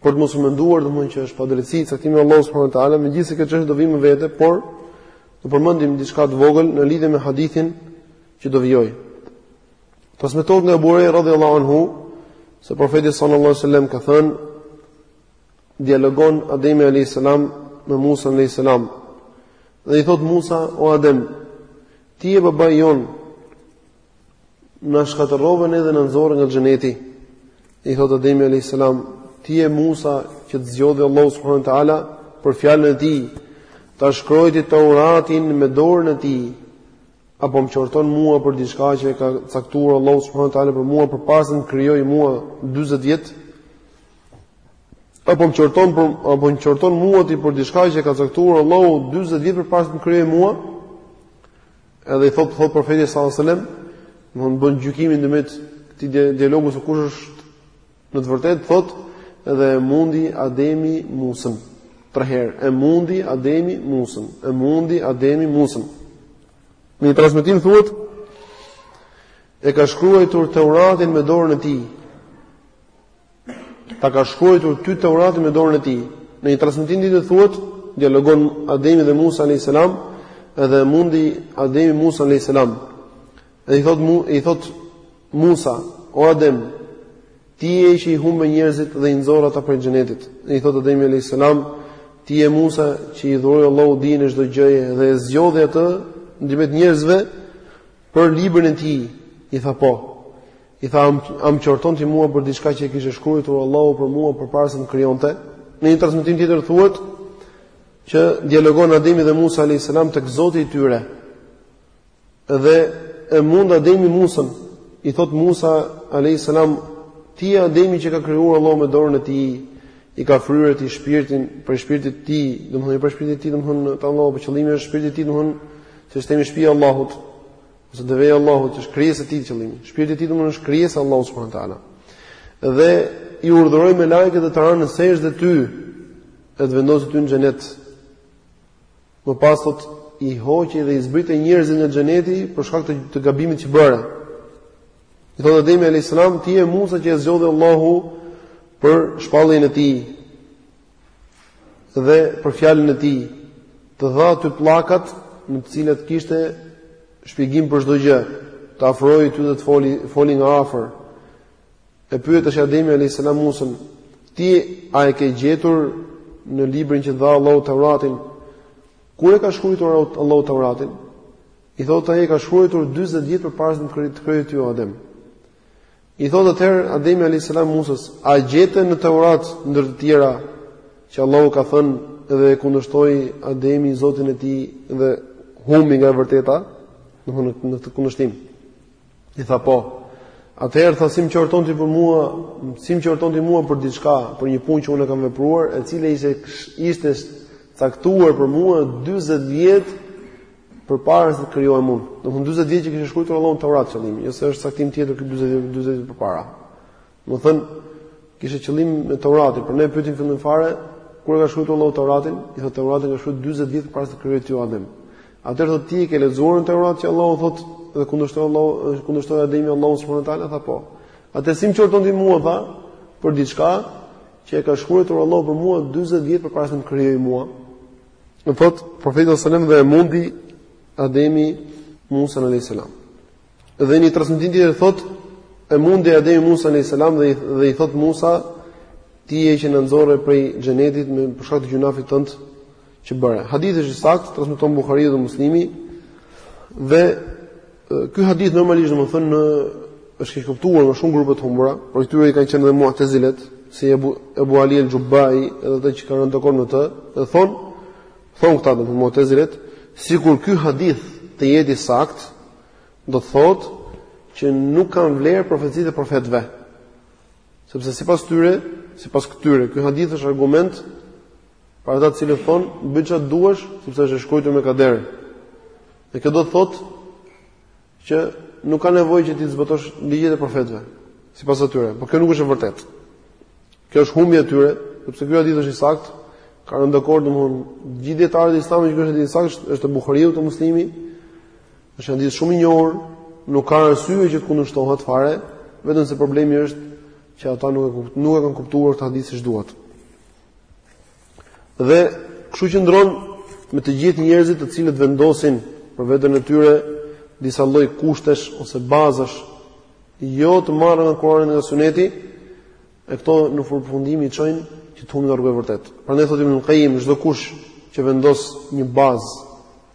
Por të mos u menduar domethënë që është padrejtësi caktimi i Allahut subhanuhu teala, megjithëse kjo çështje do vijë më vete, por do përmendim diçka të vogël në lidhje me hadithin që do vijoj. Transmetohet nga Abu Huraira radhiyallahu anhu se profeti sallallahu alaihi wasallam ka thënë dialogon Ademi alayhis salam me Musa alayhis salam. Dhe i thot Musa o Adem, ti je babai jon, Na shkatërrove ne dhe na nxorë nga xheneti. I thotë Ademi alejhis selam, ti je Musa që të zgjodhi Allahu subhanahu wa taala për fjalën e tij. Ta shkrojti Tauratin me dorën e tij. Apo më qorton mua për diçka që e ka caktuar Allahu subhanahu wa taala për mua përpara se m'krijoi mua 40 vjet. Apo më qorton për apo më qorton mua ti për diçka që e ka caktuar Allahu 40 vjet përpara se m'krijoi mua. Edhe i thotë thot profeti sallallahu alajhi wasallam, domethënë bën gjykimin ndërmjet këtij dialogu se kush është në të vërtetë thotë edhe e mundi Ademi Musën. Tre herë e mundi Ademi Musën, e mundi Ademi Musën. Në një transmetim thuhet e ka shkruajtur Teuratin me dorën e tij. Ta ka shkruajtur ty Teuratin me dorën e tij. Në një transmetim tjetër thuhet, dialogon Ademi dhe Musa alejhis selam, edhe mundi Ademi Musa alejhis selam. Dhe i thot mu, i thot Musa, o Adem, ti je që i humbe njerëzit dhe i nxore ata prej xhenetit. Dhe i thot Ademi alejhis selam, ti je Musa që i dhuroi Allahu dijen e çdo gjëje dhe e zgjodhi atë ndërmjet njerëzve për librin e tij. I tha po. I tha, a m'qorton ti mua për diçka që e kishte shkruajtur Allahu për mua përpara se t'më krijonte. Në një transmetim tjetër thuhet që dialogon Ademi dhe Musa alejhis selam tek Zoti i tyre. Dhe e mund Ademi Musën, i thot Musa alejhis selam, ti je Ademi që t'ka krijuar Allahu me dorën e tij, e ka fryrë te ti shpirtin prej shpirtit të tij, domethënë prej shpirtit të tij, domethënë të Allahu qëllimi është shpirtit të tij, domethënë siç themi shpia e Allahut. Ose deveja e Allahut që është krijesë e tij është qëllimi. Shpirti i tij domethënë është krijesë e Allahut subhanahu wa taala. Dhe i urdhëroi melaiket dhe të ranë në sexhde ty, e të vendosi ty në xhenet. Më pas thotë i hoqe dhe i zbrite njerëzit nga xheneti për shkak të, të gabimit që bëre. I thotë Ademi alejhis selam, ti je Musa që e zgjodhi Allahu për shpalljen e tij. dhe për fjalën e tij të dha ty pllakat në të cilat kishte shpjegim për çdo gjë, të afroi ty dhe të foli foli nga afër. E pyet tash Ademi alejhis selam Musën, ti a e ke gjetur në librin që t'dha Allahu Tauratin? Kur e ka shkruajtur Allahu Tauratin? I thotë ai e ka shkruajtur 40 vjet përpara se të krijojë ty Adem. I thotë atëherë Ademi alejhis selam Musës, a gjete në Teurat ndër të tjera që Allahu ka thënë dhe e kundërshtoi Ademi Zotin e tij dhe humbi nga e vërteta, domthonë në këtë kundërshtim. I tha po. Atëherë tha si m'qorton ti për mua, si m'qorton ti mua për diçka, për një punë që unë e kam vepruar, e cila ishte ishte caktuar për mua 40 vjet përpara se të krijohem unë. Domthon 40 vjet që kishte shkruar Allahu Taurat qëllimi, jo se është caktim tjetër ky 40 vjet 40 vjet përpara. Domthon kishte qëllim me Tauratin, por ne pyetim fillim fare kur ka shkruar Allahu Tauratin, i thotë Tauratin ka shkruar 40 vjet para se të krijohesh ti Adem. Atëherë thotë ti e ke lexuar në Taurat që Allahu thotë dhe kundërshton Allahu kundërshton Ademi Allahu subhanahu wa taala tha po. Atëherë si më qorton ti mua tha për diçka që e ka shkruar Allahu për mua 40 vjet përpara se të më krijojë mua. Dhe thotë profeti alejhi selam dhe e mundi Ademi Musan alejhi selam. Dhe një transmetim tjetër thotë, e mundi Ademi Musan alejhi selam dhe, dhe i thotë Musa, ti je që na nxore prej xhenetit për shkak të gjynahit tënd që bëre. Hadithi është i saktë, transmeton Buhariu dhe Muslimi, dhe Ky hadith normalisht domethënë është keqkuptuar nga shumë grupe të humbura, prej tyre kanë qenë edhe Mu'tazilet, si Abu Ali al-Jubai, edhe ata që kanë rënë dakord me të, dhe thon, thon këta do Mu'tazilet, sikur ky hadith të jetë i saktë, do të thotë që nuk kanë vlerë profecitë e profetëve. Sepse sipas tyre, sipas këtyre, ky hadith është argument për ata të cilët thonë, bëj çfarë duash, sepse është shkruar me kader. Dhe kjo do të thotë që nuk ka nevojë që ti të zbatosh ligjet e profetëve, sipas atyre, por kjo nuk është e vërtetë. Kjo është humbje e tyre, sepse ky hadith është i saktë, kanë rënë dakord domthon gjithë dijetarët e Islamit që ky hadith i saktë është te Buhariu te Muslimi Është hadith shumë i njohur, nuk ka arsye që të kundërshtohet fare, vetëm se problemi është që ata nuk e kuptuan, nuk e kanë kuptuar këtë hadith siç duhet. Dhe kështu qëndron me të gjithë njerëzit të cilët vendosin për veten e tyre disa lloj kushtesh ose bazash jo të marra nga Kurani e nga Suneti, E këto në përfundim i çojnë që të humbin rrugën e vërtetë. Prandaj thotë Ibn Qayyim, çdo kush që vendos një bazë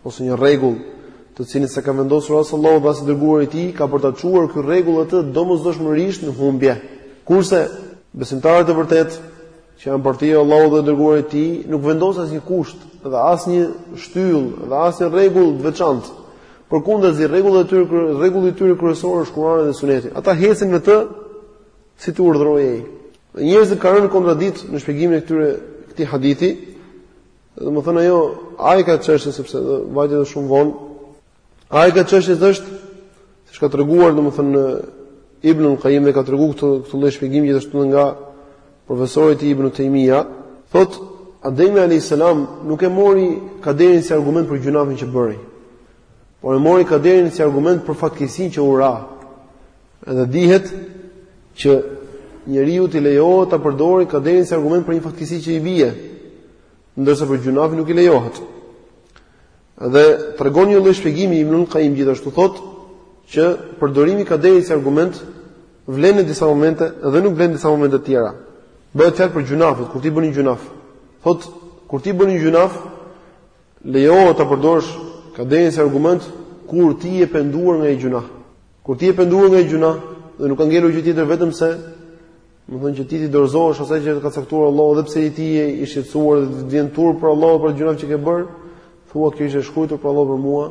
ose një rregull, të cilin s'e ka vendosur as Allahu dhe as dërguari i tij, ka për ta çuar ky rregull atë domosdoshmërisht në humbje. Kurse besimtarët e vërtetë që janë partia e Allahut dhe dërguarit të tij, nuk vendosin asnjë kusht dhe asnjë shtyllë dhe asnjë rregull të veçantë. Përkundazi rregullat e tyre, rregulli i tyre kryesor është Kurani dhe Suneti. Ata hecin me të si të urdhërojë ai. Dhe njerëzit kanë rënë kontradikt në shpjegimin e këtyre këtij hadithi. Domethënë ajo ajka e çështjes sepse vajti edhe shumë vonë. Ajka e çështjes është siç ka treguar domethënë Ibn al-Qayyim dhe ka treguar këtë këtë lloj shpjegimi gjithashtu nga profesori i tij Ibn Taymija, thotë Ademi alayhis salam nuk e mori kaderin si argument për gjynahin që bëri. Por e mori kaderin si argument për fatkeqësinë që i ra. Dhe dihet që njeriut i lejohet ta përdorë kaderin si argument për një fatkeqësi që i bie, ndërsa për gjunafin nuk i lejohet. Dhe tregon një lloj shpjegimi Ibn Qayyim gjithashtu thotë që përdorimi i kaderit si argument vlen në disa momente dhe nuk vlen në disa momente të tjera. Bëhet fjalë për gjunafin, kur ti bën një gjunaf. Thotë kur ti bën një gjunaf, lejohet ta përdorësh kaderin si argument kur ti je penduar nga një gjunaf. Kur ti je penduar nga një gjunaf dhe nuk ka ngelur gjë tjetër vetëm se, me thënë që ti t'i dorëzohesh asaj që ka caktuar Allahu edhe pse ti je i shqetësuar dhe të vjen turp prej Allahut për gjunafet që ke bër, thua kjo ishte shkruar prej Allahut për mua,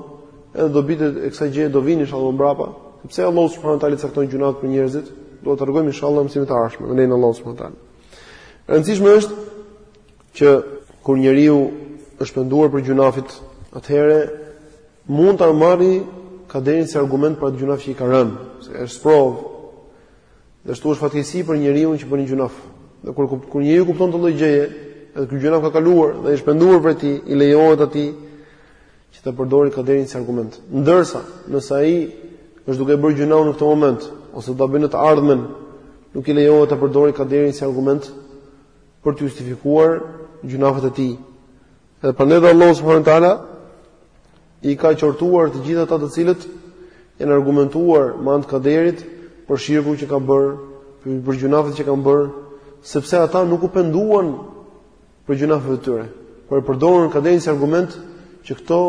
edhe dobitë e kësaj gjëje do vijnë inshallah mbrapa, sepse Allahu subhanahu teala cakton gjunafet për njerëzit, do tregojmë inshallah mësimet e ardhshme, me lejen e Allahut subhanahu teala. E rëndësishme është që kur njeriu është penduar prej gjunafit, atëherë mund ta marrë kaderin si argument për atë gjunaf që i ka rënë, se është provë. Dhe ashtu është fatkeqësi për njeriu që bën gjunaf. Dhe kur kur njeriu kupton këtë lloj gjëje, edhe ky gjunaf ka kaluar dhe është penduar prej tij, i lejohet atij që të përdorë kaderin si argument. Ndërsa, nëse ai është duke bërë gjunaf në këtë moment ose do ta bëjë në të ardhmen, nuk i lejohet të përdorë kaderin si argument për të justifikuar gjunafet e tij. Dhe prandaj dhe Allahu subhanahu wa taala i ka qortuar të gjithë ata të cilët janë argumentuar me anë të kaderit për shirkun që kanë bërë, për gjunafet që kanë bërë, sepse ata nuk u penduan për gjunafet e tyre, por e përdorën kaderin si argument që këto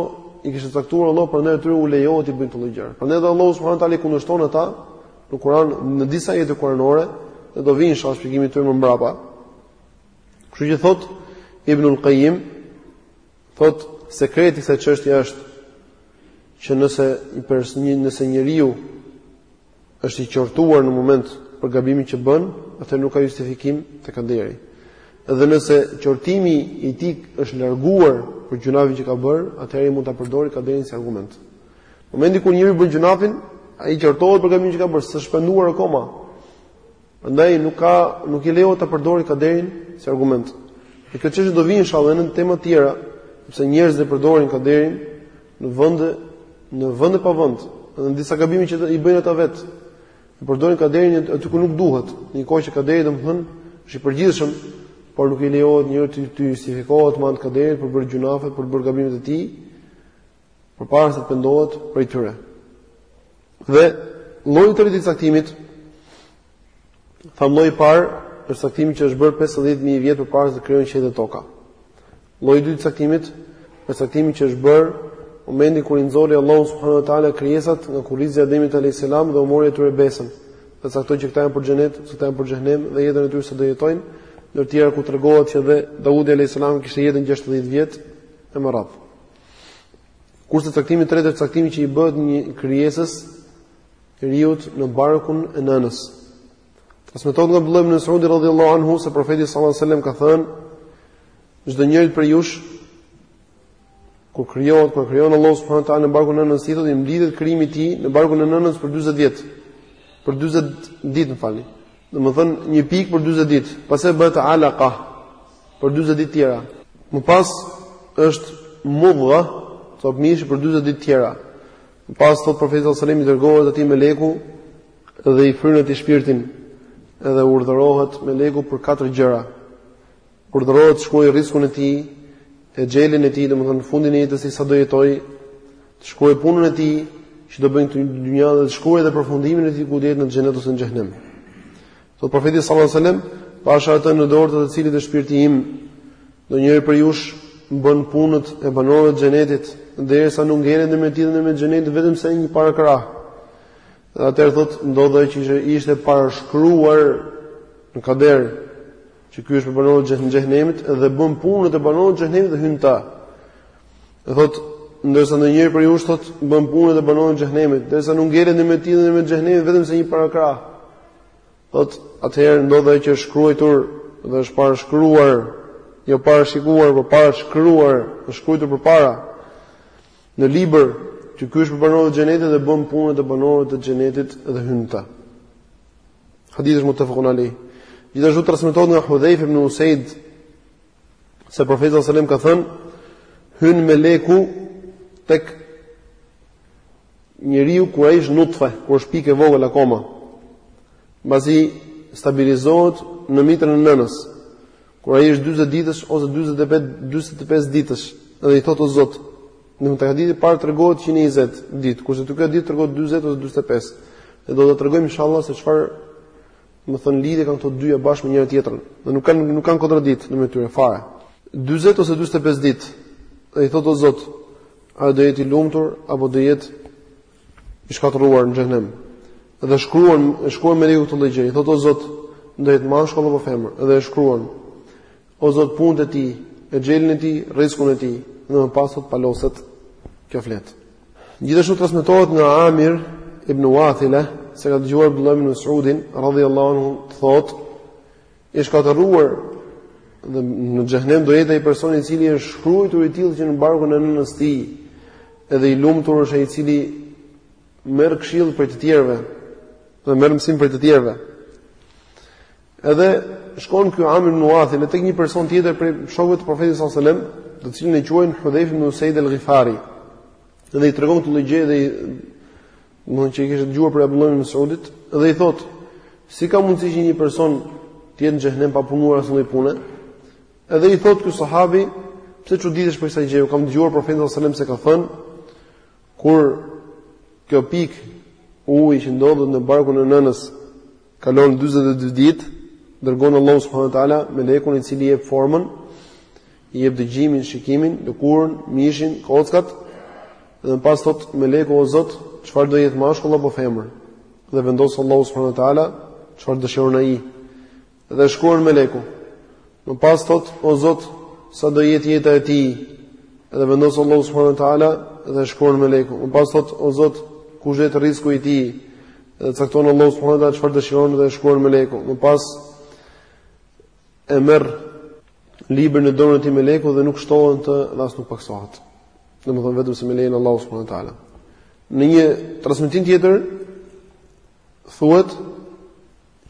i kishte caktuar Allahu prandaj atyre u lejohet të bëjnë këtë gjë. Prandaj dhe Allahu subhanahu wa taala i kundërshton ata Në Kur'an, në disa ajete kuranore, dhe do vijnë inshallah shpjegimi i tyre më mbrapa. Kështu që thot Ibnul Qayyim, thot sekreti i kësaj çështje është që nëse një person, nëse njeriu është i qortuar në moment për gabimin që bën, atëherë nuk ka justifikim te kaderi. Dhe nëse qortimi i tij është larguar për gjunafin që ka bërë, atëherë mund ta përdori kaderin si argument. Në momentin kur njeriu bën gjunafin, ai qortohet për gabimin që ka bërë, s'është penduar akoma. Prandaj nuk ka nuk i lejohet ta përdori kaderin si argument. Dhe kjo çështje do vijë inshallah në tema të tjera, sepse njerëzit e përdorin kaderin në vend në vend e pa vend, në disa gabime që i bëjnë ata vet. E përdorin kaderin aty ku nuk duhet. Në një kohë që kaderi domthon është i përgjithshëm, por nuk i lejohet njeriut të justifikohet me anë të kaderit për të bërë gjunafe, për të bërë gabimet e tij. përpara se të pendohet prej tyre. Dhe lloji i tretë i caktimit thamë lloji i parë është caktimi që është bërë 50000 vjet përpara se të krijohen qielli dhe toka. Lloji i dytë i caktimit është caktimi që është bërë momentin kur i nxori Allahu subhanahu wa taala krijesat nga kurrizi i Ademit alayhis salam dhe u mori atyre besën. Dhe caktoi që këta janë për xhenet, këta janë për xhenem dhe jetën e tyre sa do jetojnë, ndër të tjera ku tregohet që dhe Daudi alayhis salam kishte jetën 60 vjet e me radhë. Kurse caktimi i tretë është caktimi që i bëhet një krijesës njeriut në barkun e nënës. Transmetohet nga Abdullah ibn Mas'ud radhiyallahu anhu se profeti sallallahu alaihi wasallam ka thënë çdo njeri prej jush kur krijohet, kur e krijon Allahu subhanahu wa taala në barkun e nënës së tij, i mblidhet krijimi i tij në barkun e nënës për 40 vjet. Për 40 ditë, më falni. Domethënë një pikë për 40 ditë, pastaj bëhet alaqa, për dyzet ditë tjera. Më pas është mudgha, copë mishi për dyzet ditë tjera. Më pas thot profeti sallallahu alajhi wasallam i dërgohet atij meleku dhe i fryn atij shpirtin dhe urdhërohet meleku për katër gjëra. Urdhërohet të shkruajë riskun e tij, exhelin e tij, domethënë fundin e jetës tij sa do jetojë, të shkruajë punën e tij që do bëjë këtu në dynja dhe të shkruajë edhe përfundimin e tij ku do jetë në xhenet ose në xhenem. Thot profeti sallallahu alajhi wasallam, pasha atë në dorë të të cilit është shpirti im, ndonjëri prej jush bën punët e banorëve të xhenetit, derisa nuk ngelet në mes tij dhe mes xhenetit vetëm sa një parakrah. Dhe atëherë thot ndodh ajo që ishte, ishte parashkruar në kader që ky është prej banorëve të xhenemit dhe bën punët e banorëve të xhenemit dhe hyn në të. Dhe thot ndërsa ndonjëri prej jush thot bën punët e banorëve të xhenemit, derisa nuk ngelet në mes tij dhe mes xhenemit vetëm sa një parakrah. Thotë, atëherë ndodh ajo që është shkruajtur dhe është parashkruar, jo parashikuar, por parashkruar, është shkruajtur përpara në libër që ky është prej banorëve të xhenetit dhe bën punën e banorëve të xhenetit dhe hyn në të. Hadithi është mutafaqun alayh. Gjithashtu transmetohet nga Hudhayfa ibn Usaid se profeti sallallahu alajhi wasallam ka thënë hyn meleku tek njeriu kur ai është nutfe, kur është pikë e vogël akoma. Mbasi stabilizohet në mitrën e nënës, kur ai është 40 ditësh ose 45 45 ditësh, dhe i thotë o Zot, në këtë hadith parë tregohet 120 ditë, kurse te ky hadith tregohet 40 ose 45. Dhe do ta tregojmë inshallah se çfarë Domethënë lidhje kanë këto dyja bashkë me njëra tjetrën dhe nuk kanë nuk kanë kontradikt në mes tyre fare. 40 ose 45 ditë. Dhe i thotë o Zot, a do jetë i lumtur apo do jetë i shkatërruar në xhehenem? Dhe shkruan, e shkruan meleku këtë lloj gjëje. I thotë o Zot, do jetë mashkull apo femër? Dhe e shkruan. O Zot, punët e tij, exhelin e tij, rrizkun e tij, dhe më pas thotë paloset kjo fletë. Gjithashtu transmetohet nga Amir ibn Wathila se ka dëgjuar Abdullah ibn Mas'udin radhiyallahu anhu thot i shkatërruar dhe në xhehenem do jetë ai person i cili është shkruar i tillë që në barkun e nënës tij edhe i lumtur është ai i cili merr këshill prej të tjerëve dhe merr mësim prej të tjerëve Edhe shkon ky Amir ibn Uathile tek një person tjetër prej shokëve të Profetit sallallahu alajhi wasallam, të cilin e quajnë Hudhayf ibn Usaid al-Ghifari. Dhe i tregon këtë gjë dhe domethënë që e kishte dëgjuar prej Abdullah ibn Mas'udit dhe i thotë si ka mundësi që një person të jetë në xhehenem pa punuar asnjë punë? Edhe i thotë ky sahabi, pse çuditesh prej kësaj gjëje? Kam dëgjuar Profetin sallallahu alajhi wasallam se ka thënë kur kjo pikë uji që ndodhet në barkun e nënës Kalon dyzet e dy ditë, dërgon Allahu subhanahu wa taala melekun i cili i jep formën, i jep dëgjimin, shikimin, lëkurën, mishin, kockat dhe më pas thot meleku o Zot, çfarë do jetë mashkull apo femër? Dhe vendos Allahu subhanahu wa taala çfarë dëshiron ai. Dhe shkruan meleku. Më pas thot, o Zot, sa do jetë jeta e tij? Dhe vendos Allahu subhanahu wa taala dhe shkruan meleku. Më pas thot, o Zot, kush është rrizku i tij? Dhe cakton Allahu subhanahu wa taala çfarë dëshiron dhe shkruan meleku. Më pas e merr librin në dorën e tij meleku dhe nuk shtohet në të dhe as nuk paksohet. Domethënë vetëm se me lejen e Allahut subhanahu wa taala. Në një transmetim tjetër thuhet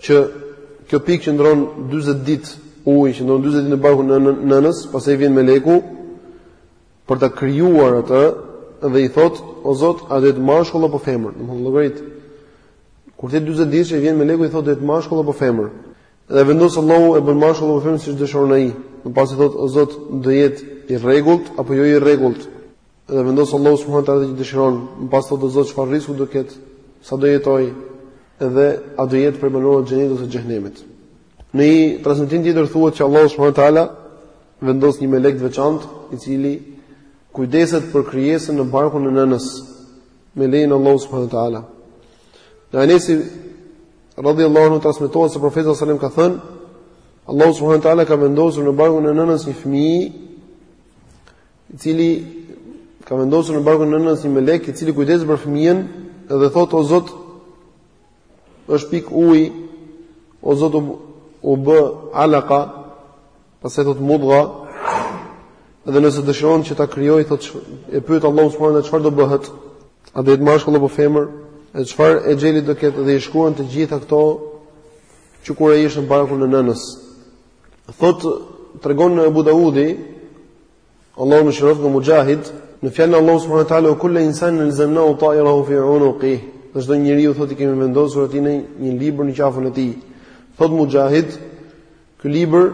që kjo pikë qëndron 40 ditë uji qëndron 40 ditë në barkun e nënës, pastaj vjen meleku për ta krijuar atë dhe i thot o Zot, a do jetë mashkull apo femër? Domethënë llogarit. Kur të jetë 40 ditë i vjen meleku i thot do jetë mashkull apo femër? Dhe vendos Allahu e bën mashkull apo femër siç dëshiron ai. Më pas i thot o Zot, do jetë i rregullt apo jo i rregullt? Dhe vendos Allahu subhanahu wa taala ç'dëshiron, më pas thotë o Zot çfarë risku do ketë, sa do jetojë, edhe a do jetë prej banorëve të xhenetit ose xhehenemit. Në një transmetim tjetër thuhet që Allahu subhanahu wa taala vendos një melek të veçantë, i cili kujdeset për krijesën në barkun e nënës me lejen e Allahut subhanahu wa taala. Nga Enesi radhiyallahu anhu transmetohet se profeti sallallahu alajhi wasallam ka thënë Allahu subhanahu wa taala ka vendosur në barkun e nënës një fëmijë i cili ka vendosur në barkun e nënës një melek i cili kujdes për fëmijën dhe thotë o Zot është pik uji o Zot u, u bë alaka pastaj thotë mudgha dhe nëse dëshiron që ta krijoj thotë e pyet Allahun subhanahu wa taala çfarë do bëhet a do jetë mashkull apo femër e çfarë exheli do ketë dhe i shkruan të gjitha këto që kur ai është në barkun e nënës Thot tregon Abu Daudi Allahu e mëshiroft nga Muxhahid në fjalën e Allahut subhanahu wa taala kullu insanin alzamnahu ta'irahu fi 'unuqih dhe çdo njeriu thot i kemi vendosur atij një libër në qafën e tij thot Muxhahid ky libër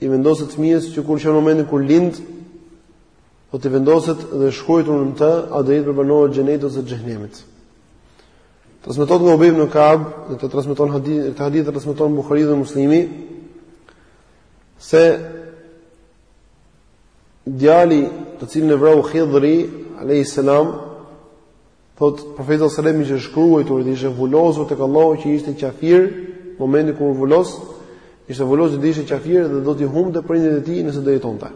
i vendoset fëmijës që kur në momentin kur lind thot i vendoset dhe shkruajtur në të a do jetë prej banorëve xhenetit ose xhehnemit Transmetohet nga Ubay ibn Ka'b, dhe të transmeton hadith, këtë hadith e transmeton Buhariu dhe Muslimi, se djali të cilin e vrau Hidri alejhi selam thot profeti sallallahu alajhi wasallam ishte shkruajtur dhe ishte vulosur tek Allahu që ishte qafir momentin kur u vulos ishte vulosur dhe ishte qafir dhe do t'i humbte prindërit e tij nëse do jetonte.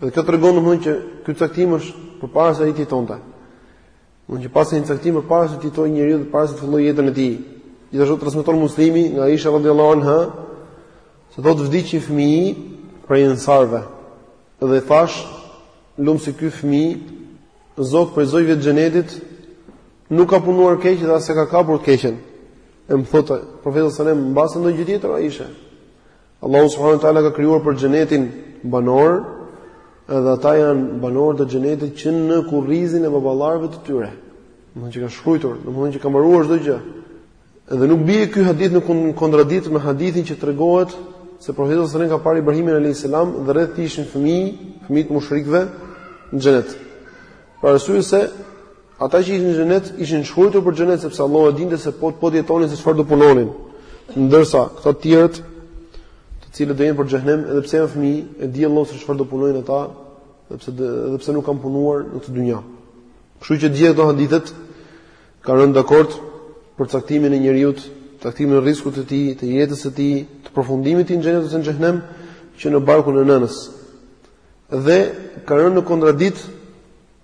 E kjo tregon domethënë që ky caktim është përpara se ai të jetonte. Domethënë që ka pas një caktim përpara se të jetojë njeriu dhe para se të fillojë jetën e tij. Gjithashtu transmeton muslimi nga Aisha radhiyallahu anha se thotë vdiq një fëmijë prej ensarve. Dhe thash, lum si ky fëmijë, zog prej zogjve të xhenetit, nuk ka punuar keq dhe as e ka kapur të keqen. E më thotë profeti sallallahu alajhi wasallam, mbase ndonjë gjë tjetër, Aishe. Allahu subhanahu wa taala ka krijuar për xhenetin banorë, edhe ata janë banorë të xhenetit që në kurrizin e baballarëve të tyre. Domethënë që ka shkruajtur, domethënë që ka mbaruar çdo gjë. Edhe nuk bie ky hadith në kontradikt me hadithin që tregohet se profeti sallallahu alajhi wasallam ka parë Ibrahimin alayhis salam dhe rreth tij ishin fëmijë, fëmijë të mushrikëve në xhenet. Për arsye se Ata që ishin në xhenet ishin shkruajtur për xhenet sepse Allahu e dinte se po të jetonin se çfarë do punonin. Ndërsa këta të tjerët, të cilët do jenë për xhehnem, edhe pse janë fëmijë, e di Allahu se çfarë do punojnë ata, edhe pse edhe pse nuk kanë punuar në këtë dynja. Kështu që gjithë këto hadithet kanë rënë dakord për caktimin e njeriut, caktimin e rrizkut të tij, të jetës së tij, të përfundimit në xhenet ose në xhehnem që në barkun e nënës. Dhe kanë rënë në kontradikt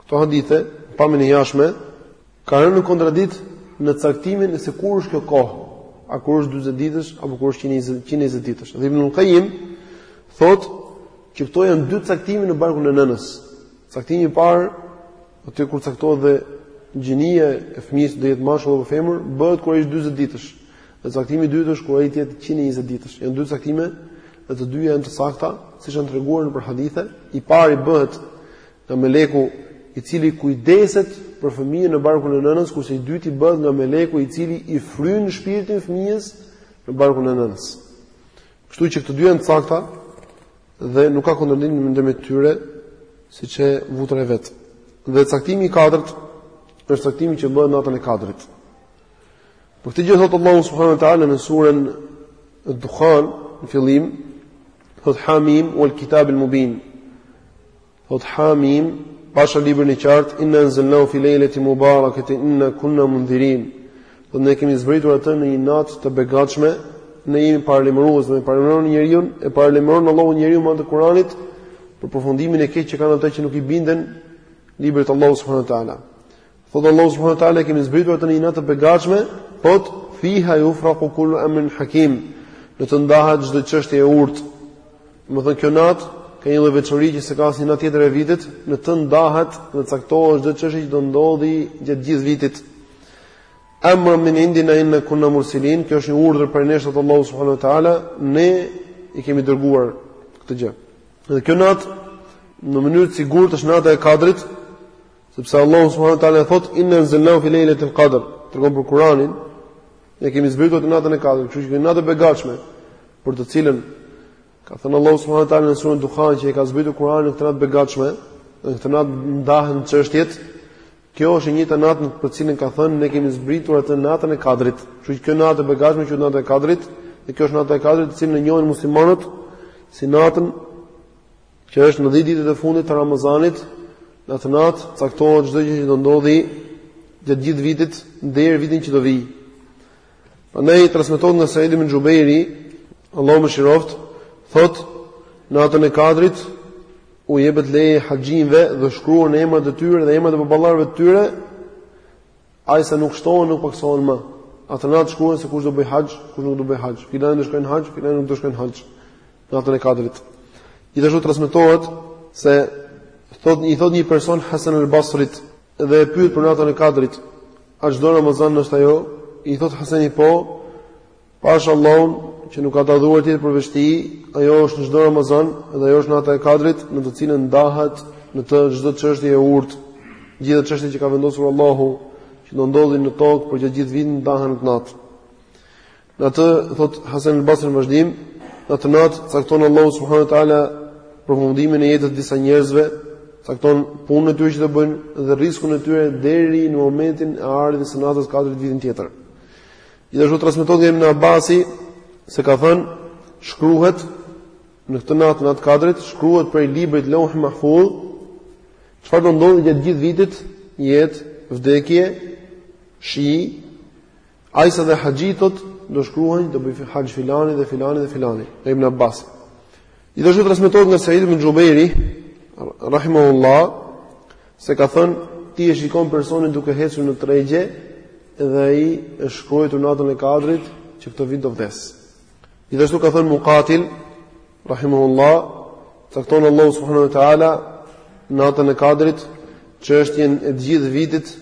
Këto hadithe, në pamjen e jashtme, kanë rënë në kontradikt në caktimin se kur është kjo kohë, a kur është 40 ditësh apo kur është 120 ditësh. Dhe Ibn Qayyim thotë që këto janë dy caktime në barkun e nënës. Caktimi i parë, aty kur caktohet dhe gjinia e fëmijës do jetë mashkull apo femër, bëhet kur ai është 40 ditësh. Dhe caktimi i dytë është kur ai të jetë 120 ditësh. Janë dy caktime dhe të dyja janë të sakta, siç janë treguar nëpër hadithe. I pari bëhet Nga meleku i cili kujdeset për fëmijën në barkun e nënës, kurse i dyti bëhet nga meleku i cili i fryn shpirtin fëmijës në barkun e nënës. Kështu që këto dy janë të sakta dhe nuk ka kundërshtim ndërmjet tyre, siç e vutë re vetë. Dhe caktimi i katërt është caktimi që bëhet natën e Kadrit. Për këtë gjë thot Allahu subhanahu wa taala në surën Ad-Dukhan në fillim, thot Hamim wal kitab al-mubin. Thotë Hamim, Pasha librin e qartë, Inna anzalnahu fi lejleti mubarakatin inna kunna mundhirin. Thotë ne e kemi zbritur atë në një natë të begatshme, ne jemi paralajmërues, domethënë paralajmëron njeriun, e paralajmëron Allahu njeriun me anë të Kuranit për përfundimin e keq që kanë ata që nuk i binden librit të Allahut subhanuhu teala. Thotë Allahu subhanahu wa taala kemi zbritur atë në një natë të begatshme, thot fiha yufraqu kullu amrin hakim. Në të ndahet çdo çështje e urtë. Domethënë kjo natë ka një lloj veçori që s'e ka asnjë natë tjetër e vitit, në të ndahet dhe caktohet çdo çështje që do ndodhi gjatë gjithë vitit. Amran min indina inna kunna mursilin, kjo është një urdhër prej nesh thot Allahu subhanahu wa taala, ne e kemi dërguar këtë gjë. Dhe kjo natë në mënyrë të sigurt është nata e Kadrit, Sepse Allahu subhanahu wa taala thot inna anzalnahu fi lailatil qadr. Tregon për Kur'anin, ne kemi zbritur atë natën e Kadrit, kështu që nata e begatshme, për të cilën ka thënë Allahu subhanahu wa taala në surën Duhan që e ka zbritur Kur'anin në këtë natë të begatshme, në këtë natë ndahen çështjet. Kjo është e njëjta natë për të cilën ka thënë ne kemi zbritur atë natën e Kadrit. Kështu që kjo natë e begatshme është nata e Kadrit, dhe kjo është nata e Kadrit, të cilën e njohin muslimanët si natën Që është në 10 ditët e fundit të Ramazanit, në atë natë caktohet çdo gjë që do ndodhi gjatë gjithë vitit deri në vitin që do vijë. Prandaj transmetohet nga Said ibn Jubairi, Allahu e mëshiroftë, thot natën e Kadrit u jepet leje haxhinve dhe shkruhen emrat e tyre dhe emrat e baballarëve të tyre Saqë nuk shtohen nuk pakësohen më. Atë natë shkruhen se kush do bëj haxh, kush nuk do bëj haxh. Filani do shkojë në haxh, filani nuk do shkojë në haxh. Natën e Kadrit. Gjithashtu transmetohet se i thot një person Hasan al-Basrit dhe e pyet për natën e Kadrit, a çdo Ramazan është ajo? I thot Hasani po, Pash Allahun që nuk ka t'adhuar tjetër përveç tij, ajo është në çdo Ramazan dhe ajo është nata e Kadrit, në të cilën ndahet në të çdo çështje e urtë, gjithë çështjet që ka vendosur Allahu që do ndodhin në tokë për gjatë gjithë vitit ndahen në natë. Në atë thot Hasan al-Basri në vazhdim, në atë natë cakton Allahu subhanahu wa taala përfundimin e jetës së disa njerëzve, cakton punën e tyre që do bëjnë dhe rrezikun e tyre deri në momentin e ardhjes së natës Kadrit vitin tjetër. Gjithashtu transmetohet nga Ibn Abasi se ka thënë shkruhet në këtë natë natën e Kadrit shkruhet prej librit Lauhi Mahfuz çfarë do ndodhi gjatë gjithë vitit, jetë, vdekje, shi, aq sa dhe haxhitë do shkruhen do bëj haxh filani dhe filani dhe filani. Ibn Abbasi. Gjithashtu transmetohet nga Said ibn Jubairi rahimahullah se ka thënë ti e shikon personin duke ecur në tregje dhe ai është shkruar natën e kadrit që këtë vit do vdes. Gjithashtu ka thënë Muqatil rahimahullah cakton Allahu subhanahu wa taala natën e kadrit çështjen e gjithë vitit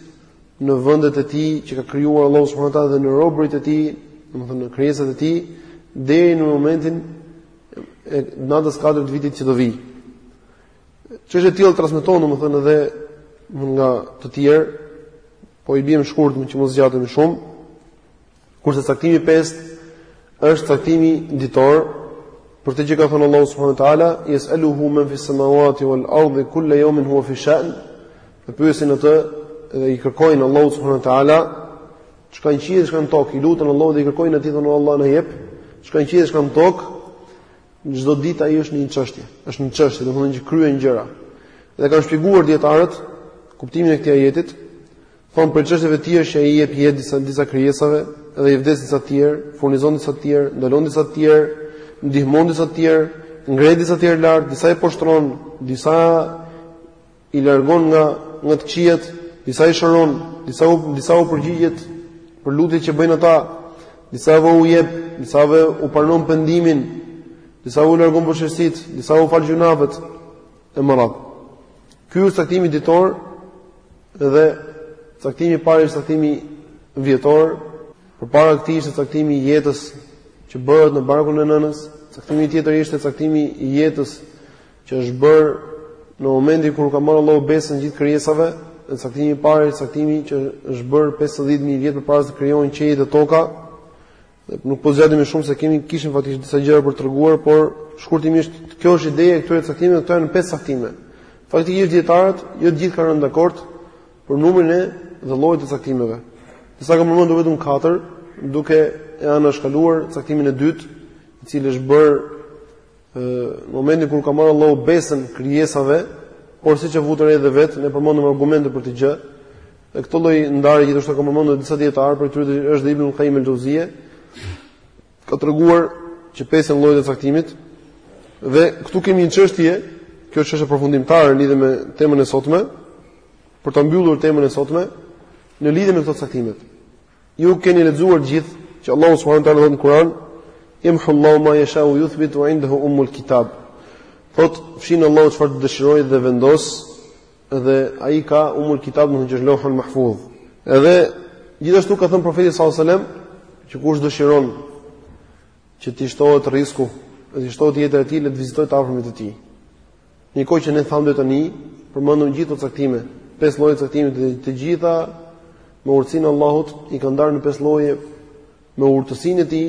në vendet e tij që ka krijuar Allahu subhanahu wa taala dhe në robërit e tij, domethënë në krijesat e tij deri në momentin e natës së Kadrit të vitit që do vijë. Çështje e tillë transmetohet domethënë edhe nga të tjerë, po i biem shkurt që mos zgjatemi shumë. Kurse caktimi 5 është caktimi ditor për këtë që ka thënë Allahu subhanahu wa taala, "Yas'aluhu man fi samawati wal ardi kullu yawmin huwa fi sha'n." E pyesin atë dhe i kërkojnë Allahu subhanahu wa taala Çka në qiell, çka në tokë, i luten Allahut dhe i kërkojnë atij thonë Allah na jep, çka në qiell, çka në tokë, çdo ditë ai është në një çështje, është në çështje, domethënë që kryen gjëra. Dhe kanë shpjeguar dietarët kuptimin e këtij ajetit, thonë prej çështjeve të tij është që ai jep jetë disa disa krijesave dhe i vdes disa të tjerë, furnizon disa të tjerë, ndalon disa të tjerë, ndihmon disa të tjerë, ngre disa të tjerë lart, disa i poshtron, disa i largon nga nga të këqijat, disa i shëron, disa u disa u përgjigjet për lutjet që bëjnë ata, disave u jep, disave u pranon pendimin, disa u largon vështirësitë, disa u fal gjynahet e me radhë. Ky është caktimi ditor dhe caktimi i parë është caktimi vjetor, përpara këtij ishte caktimi i jetës që bëhet në barkun e nënës, caktimi tjetër ishte caktimi i jetës që është bërë në momentin kur ka marrë Allahu besën gjithë krijesave, dhe caktimi i parë është caktimi që është bërë 50000 vjet përpara se të krijohen qiejt dhe toka. Dhe nuk po zgjatim më shumë se kemi kishim faktikisht disa gjëra për të treguar, por shkurtimisht kjo është ideja e këtyre caktimeve, këto janë pesë caktime. Faktikisht dietarët jo të gjithë kanë rënë dakord për numrin edhe llojet e caktimeve. Disa kanë përmendur vetëm 4, duke e anashkaluar caktimin e dytë, i cili është bërë në momentin kur ka marrë Allahu besën krijesave, por siç e vutën edhe vetë, ne përmendëm argumente për këtë gjë. Dhe këtë lloj ndarje gjithashtu e kanë përmendur disa dietarë prej tyre është dhe Ibn Qayyim al-Jauziyye ka treguar që pesë llojet e caktimit dhe këtu kemi një çështje, kjo është çështje përfundimtare lidhur me temën e sotme, për ta mbyllur temën e sotme në lidhje me këto caktime. Ju keni lexuar të gjithë që Allahu subhanahu wa taala thotë në Kur'an, "Jemhu Allahu ma yasha wa yuthbit wa indahu umul kitab." Thot, fshin Allahu çfarë të dëshirojë dhe vendos dhe ai ka umul kitab në Lauhul Mahfuz. Edhe gjithashtu ka thënë profeti sallallahu alajhi wasallam që kush dëshiron që t'i shtohet rrisku, t'i shtohet jeta e tij, le të vizitojë të afërmit e tij. Ndërkohë që ne thamë deri tani, përmendëm gjithë ato caktime, pesë lloje caktimesh dhe të gjitha, me urtësinë e Allahut, i ka ndarë në pesë lloje, me urtësinë e tij,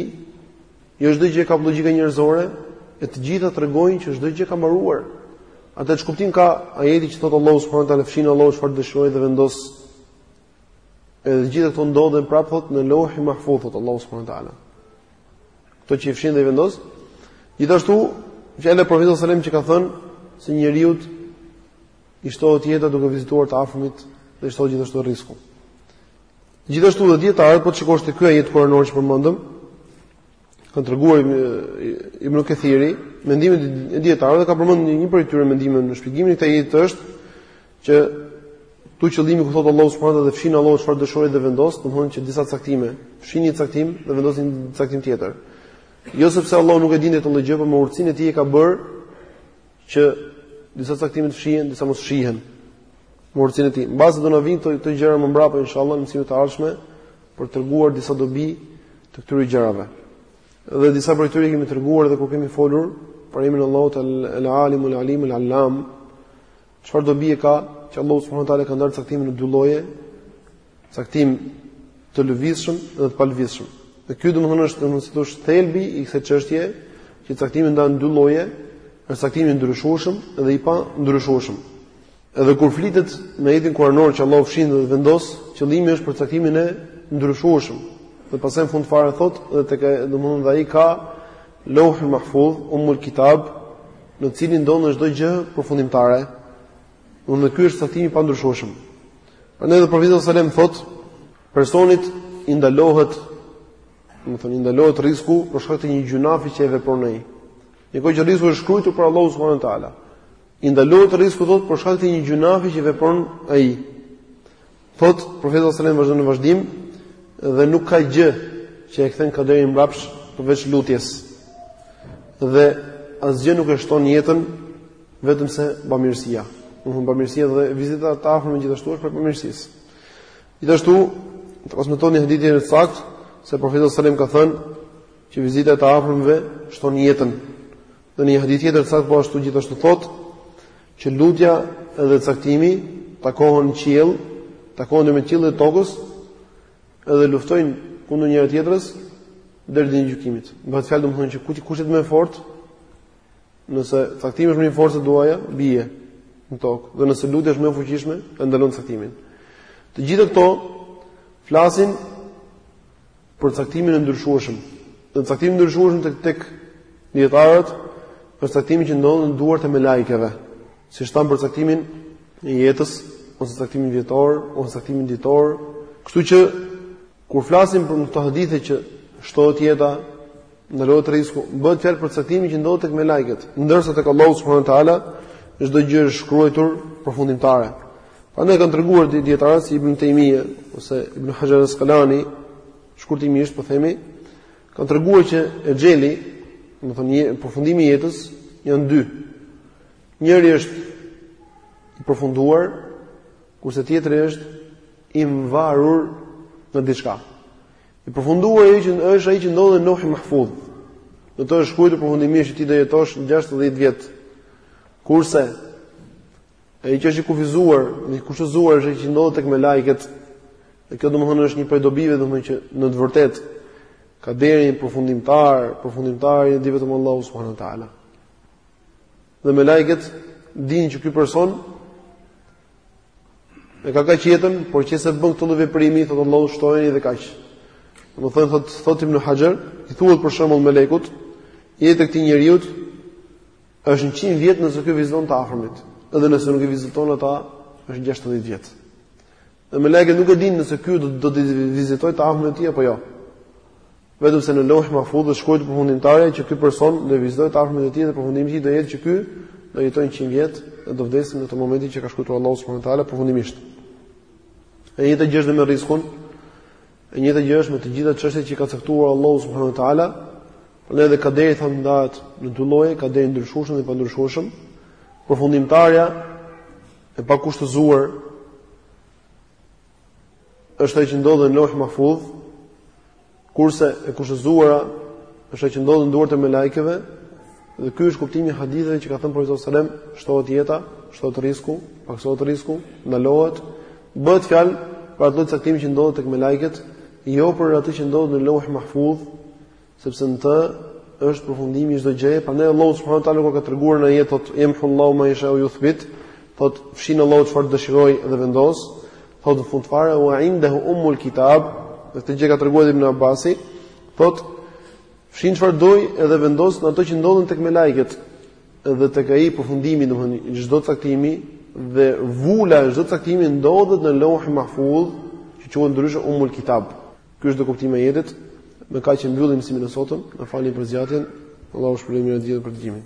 jo çdo gjë e kap logjika njerëzore, e të gjitha tregojnë që çdo gjë ka mbaruar. Atëherë ç'kuptim ka ajeti që thotë Allahu subhanahu wa taala fshin Allahu çfarë të dëshirojë dhe vendos Edhe të gjitha këto ndodhen prapë thot në Lauhi Mahfuz thot Allahu subhanahu wa taala. Kto që i fshin dhe i vendos. Gjithashtu, fjala e Profetit sallallahu alajhi wasallam që ka thënë se njeriut i shtohet jeta duke vizituar të afërmit dhe i shtohet gjithashtu rrisku. Gjithashtu dhe dietarët po të shikosh te ky ajet kuranor që përmendëm, Ka treguar Ibn Kathiri mendimin e dietarëve dhe ka përmendur një, një prej këtyre mendimeve në shpjegimin e këtij ajeti është që këtu qëllimi ku thotë Allahu subhanahu wa taala fshin Allahu çfarë dëshiron dhe vendos, do të thonë që disa caktime, fshin një caktim dhe vendosin një caktim tjetër. Jo sepse Allahu nuk e dinte atë lloj gjëje, por me urtësinë e tij e ka bërë që disa caktime të fshihen, disa mos fshihen. Me urtësinë e tij. Mbase do na vinë këto gjëra më mbrapa inshallah në mësimet e ardhshme për treguar disa dobi të këtyre gjërave. Dhe disa prej tyre i kemi treguar edhe kur kemi folur për emrin e Allahut Al-Alim Al-Alim Al-Allam. Çfarë dobie ka që Allahu subhanahu wa taala ka ndarë caktimin në dy lloje, caktim të lëvizshëm dhe të palëvizshëm. Dhe ky domethënë është domethënë si të thosh thelbi i kësaj çështje, që caktimi ndahet në dy lloje, është caktimi i ndryshueshëm dhe i pandryshueshëm. Edhe kur flitet në ajetin kuranor që Allahu fshin dhe vendos, qëllimi është për caktimin e ndryshueshëm. Dhe pastaj në fund fare thotë, dhe tek domethënë dhe ai ka Lauh al-Mahfuz, Ummul Kitab, në të cilin ndodhet çdo gjë përfundimtare. Domethënë ky është caktimi i pandryshueshëm. Prandaj edhe profeti sallallahu alajhi wasallam thotë, personit i ndalohet, domethënë i ndalohet rrizku për shkak të një gjynahi që e vepron ai. Ndërkohë që rrizku është shkruar prej Allahu subhanahu wa taala. I ndalohet rrizku thotë për shkak të një gjynahi që vepron ai. Thotë profeti sallallahu alajhi wasallam vazhdon në vazhdim dhe nuk ka gjë që e kthen kaderin mbrapsh përveç lutjes. Dhe asgjë nuk e shton jetën vetëm se bamirësia. Domethënë bamirësia dhe vizita e të afërmve gjithashtu është prej bamirësisë. Gjithashtu transmetohet një hadith i saktë se profeti sallallahu alajhi wasallam ka thënë që vizita e të afërmve shton jetën. Në një hadith tjetër të saktë po ashtu gjithashtu thotë që lutja dhe caktimi takohen në qiell, takohen mes qiellit e tokës dhe luftojnë kundër njëra-tjetrës deri në ditën e gjykimit. Bëhet fjalë domethënë që kush kush është më i fortë? Nëse caktimi është më i fortë se duaja, bie në tokë. Dhe nëse lutja është më e fuqishme, e ndalon caktimin. Të gjitha këto flasin për caktimin e ndryshueshëm. Dhe caktimi i ndryshueshëm tek tek dijetarët është caktimi që ndodhet në duart e melajkeve, siç thamë për caktimin e jetës ose caktimin vjetor ose caktimin ditor. Kështu që kur flasim për këto hadithe që shtohet jeta, Ndalohet rrizku. Bëhet fjalë për caktimin që ndodhet tek melajket, ndërsa tek Allahu subhanahu wa taala çdo gjë është shkruar përfundimtare. Prandaj kanë treguar dijetarët si Ibn Taymija ose Ibn Hajar al-Asqalani, shkurtimisht po themi, kanë treguar që exheli, domethënë përfundimi i jetës janë dy. Njëri është i përfunduar, kurse tjetri është i mvarur nga diçka. I përfunduar ai që është ai që ndodhet në Leuhi Mahfudh. Në të është shkruar përfundimisht që ti do jetosh 60 vjet. Kurse ai që është i kufizuar, i kushtëzuar është ai që ndodhet tek melajket. Dhe kjo domethënë është një prej dobive domethënë që në të vërtetë kaderin përfundimtar, përfundimtarin e di vetëm Allahu subhanahu wa taala. Dhe melajket dinë që ky person E ka kaq jetën, por nëse bën këtë lloj veprimi, thotë Allahu shtojeni dhe kaq. Domethënë thotë thotë Ibn Hajar, i thuhet për shembull melekut, jeta e këtij njeriu është 100 vjet nëse ky viziton të afërmit, edhe nëse nuk i viziton ata, është 60 vjet. Dhe melajket nuk e dinë nëse ky do t'i vizitojë të afërmit e tij apo jo. Vetëm se në Lauh Mahfudh është shkruar përfundimtarja që ky person do i vizitojë të afërmit e tij dhe përfundimi i tij do jetë që ky do jetojë 100 vjet dhe do vdesë në këtë momentin që ka shkruar Allahu subhanahu wa taala përfundimisht. E njëjta gjë është me rriskun. E njëjta gjë është me të gjitha çështjet që ka caktuar Allahu subhanahu wa taala. Prandaj edhe kaderi thonë ndahet në dy lloje, kader i ndryshueshëm dhe i pandryshueshëm. Përfundimtarja e pakushtëzuar është ajo që ndodhet në Loh Mahfudh, kurse e kushtëzuara është ajo që ndodhet në duart e melajkeve, dhe ky është kuptimi i haditheve që ka thënë profeti sallallahu alajhi wasallam, shtohet jeta, shtohet rrisku, paksohet rrisku, ndalohet, bëhet fjalë për atë lloj caktimi që ndodhet tek melajket, jo për atë që ndodhet në Loh Mahfudh, sepse në të është përfundimi i çdo gjëje, prandaj Allahu subhanahu wa taala kur ka treguar në ajet thotë yamhu Allahu ma yasha wa yuthbit, thotë fshin Allahu çfarë dëshiron dhe vendos, thotë në fund fare wa indahu umul kitab, dhe këtë gjë ka treguar Ibn Abbasi, thotë fshin çfarë do edhe vendos në ato që ndodhen tek melajket dhe tek ai përfundimi, domethënë çdo caktimi dhe vula e çdo caktimi ndodhet në Lauh Mahfudh, që quhet ndryshe umul kitab. Ky është dhe kuptimi i ajetit. Me kaq e mbyllim mësimin e sotëm. Na falni për zgjatjen. Allahu ju shpërbleftë me të mira të gjithëve për dëgjimin.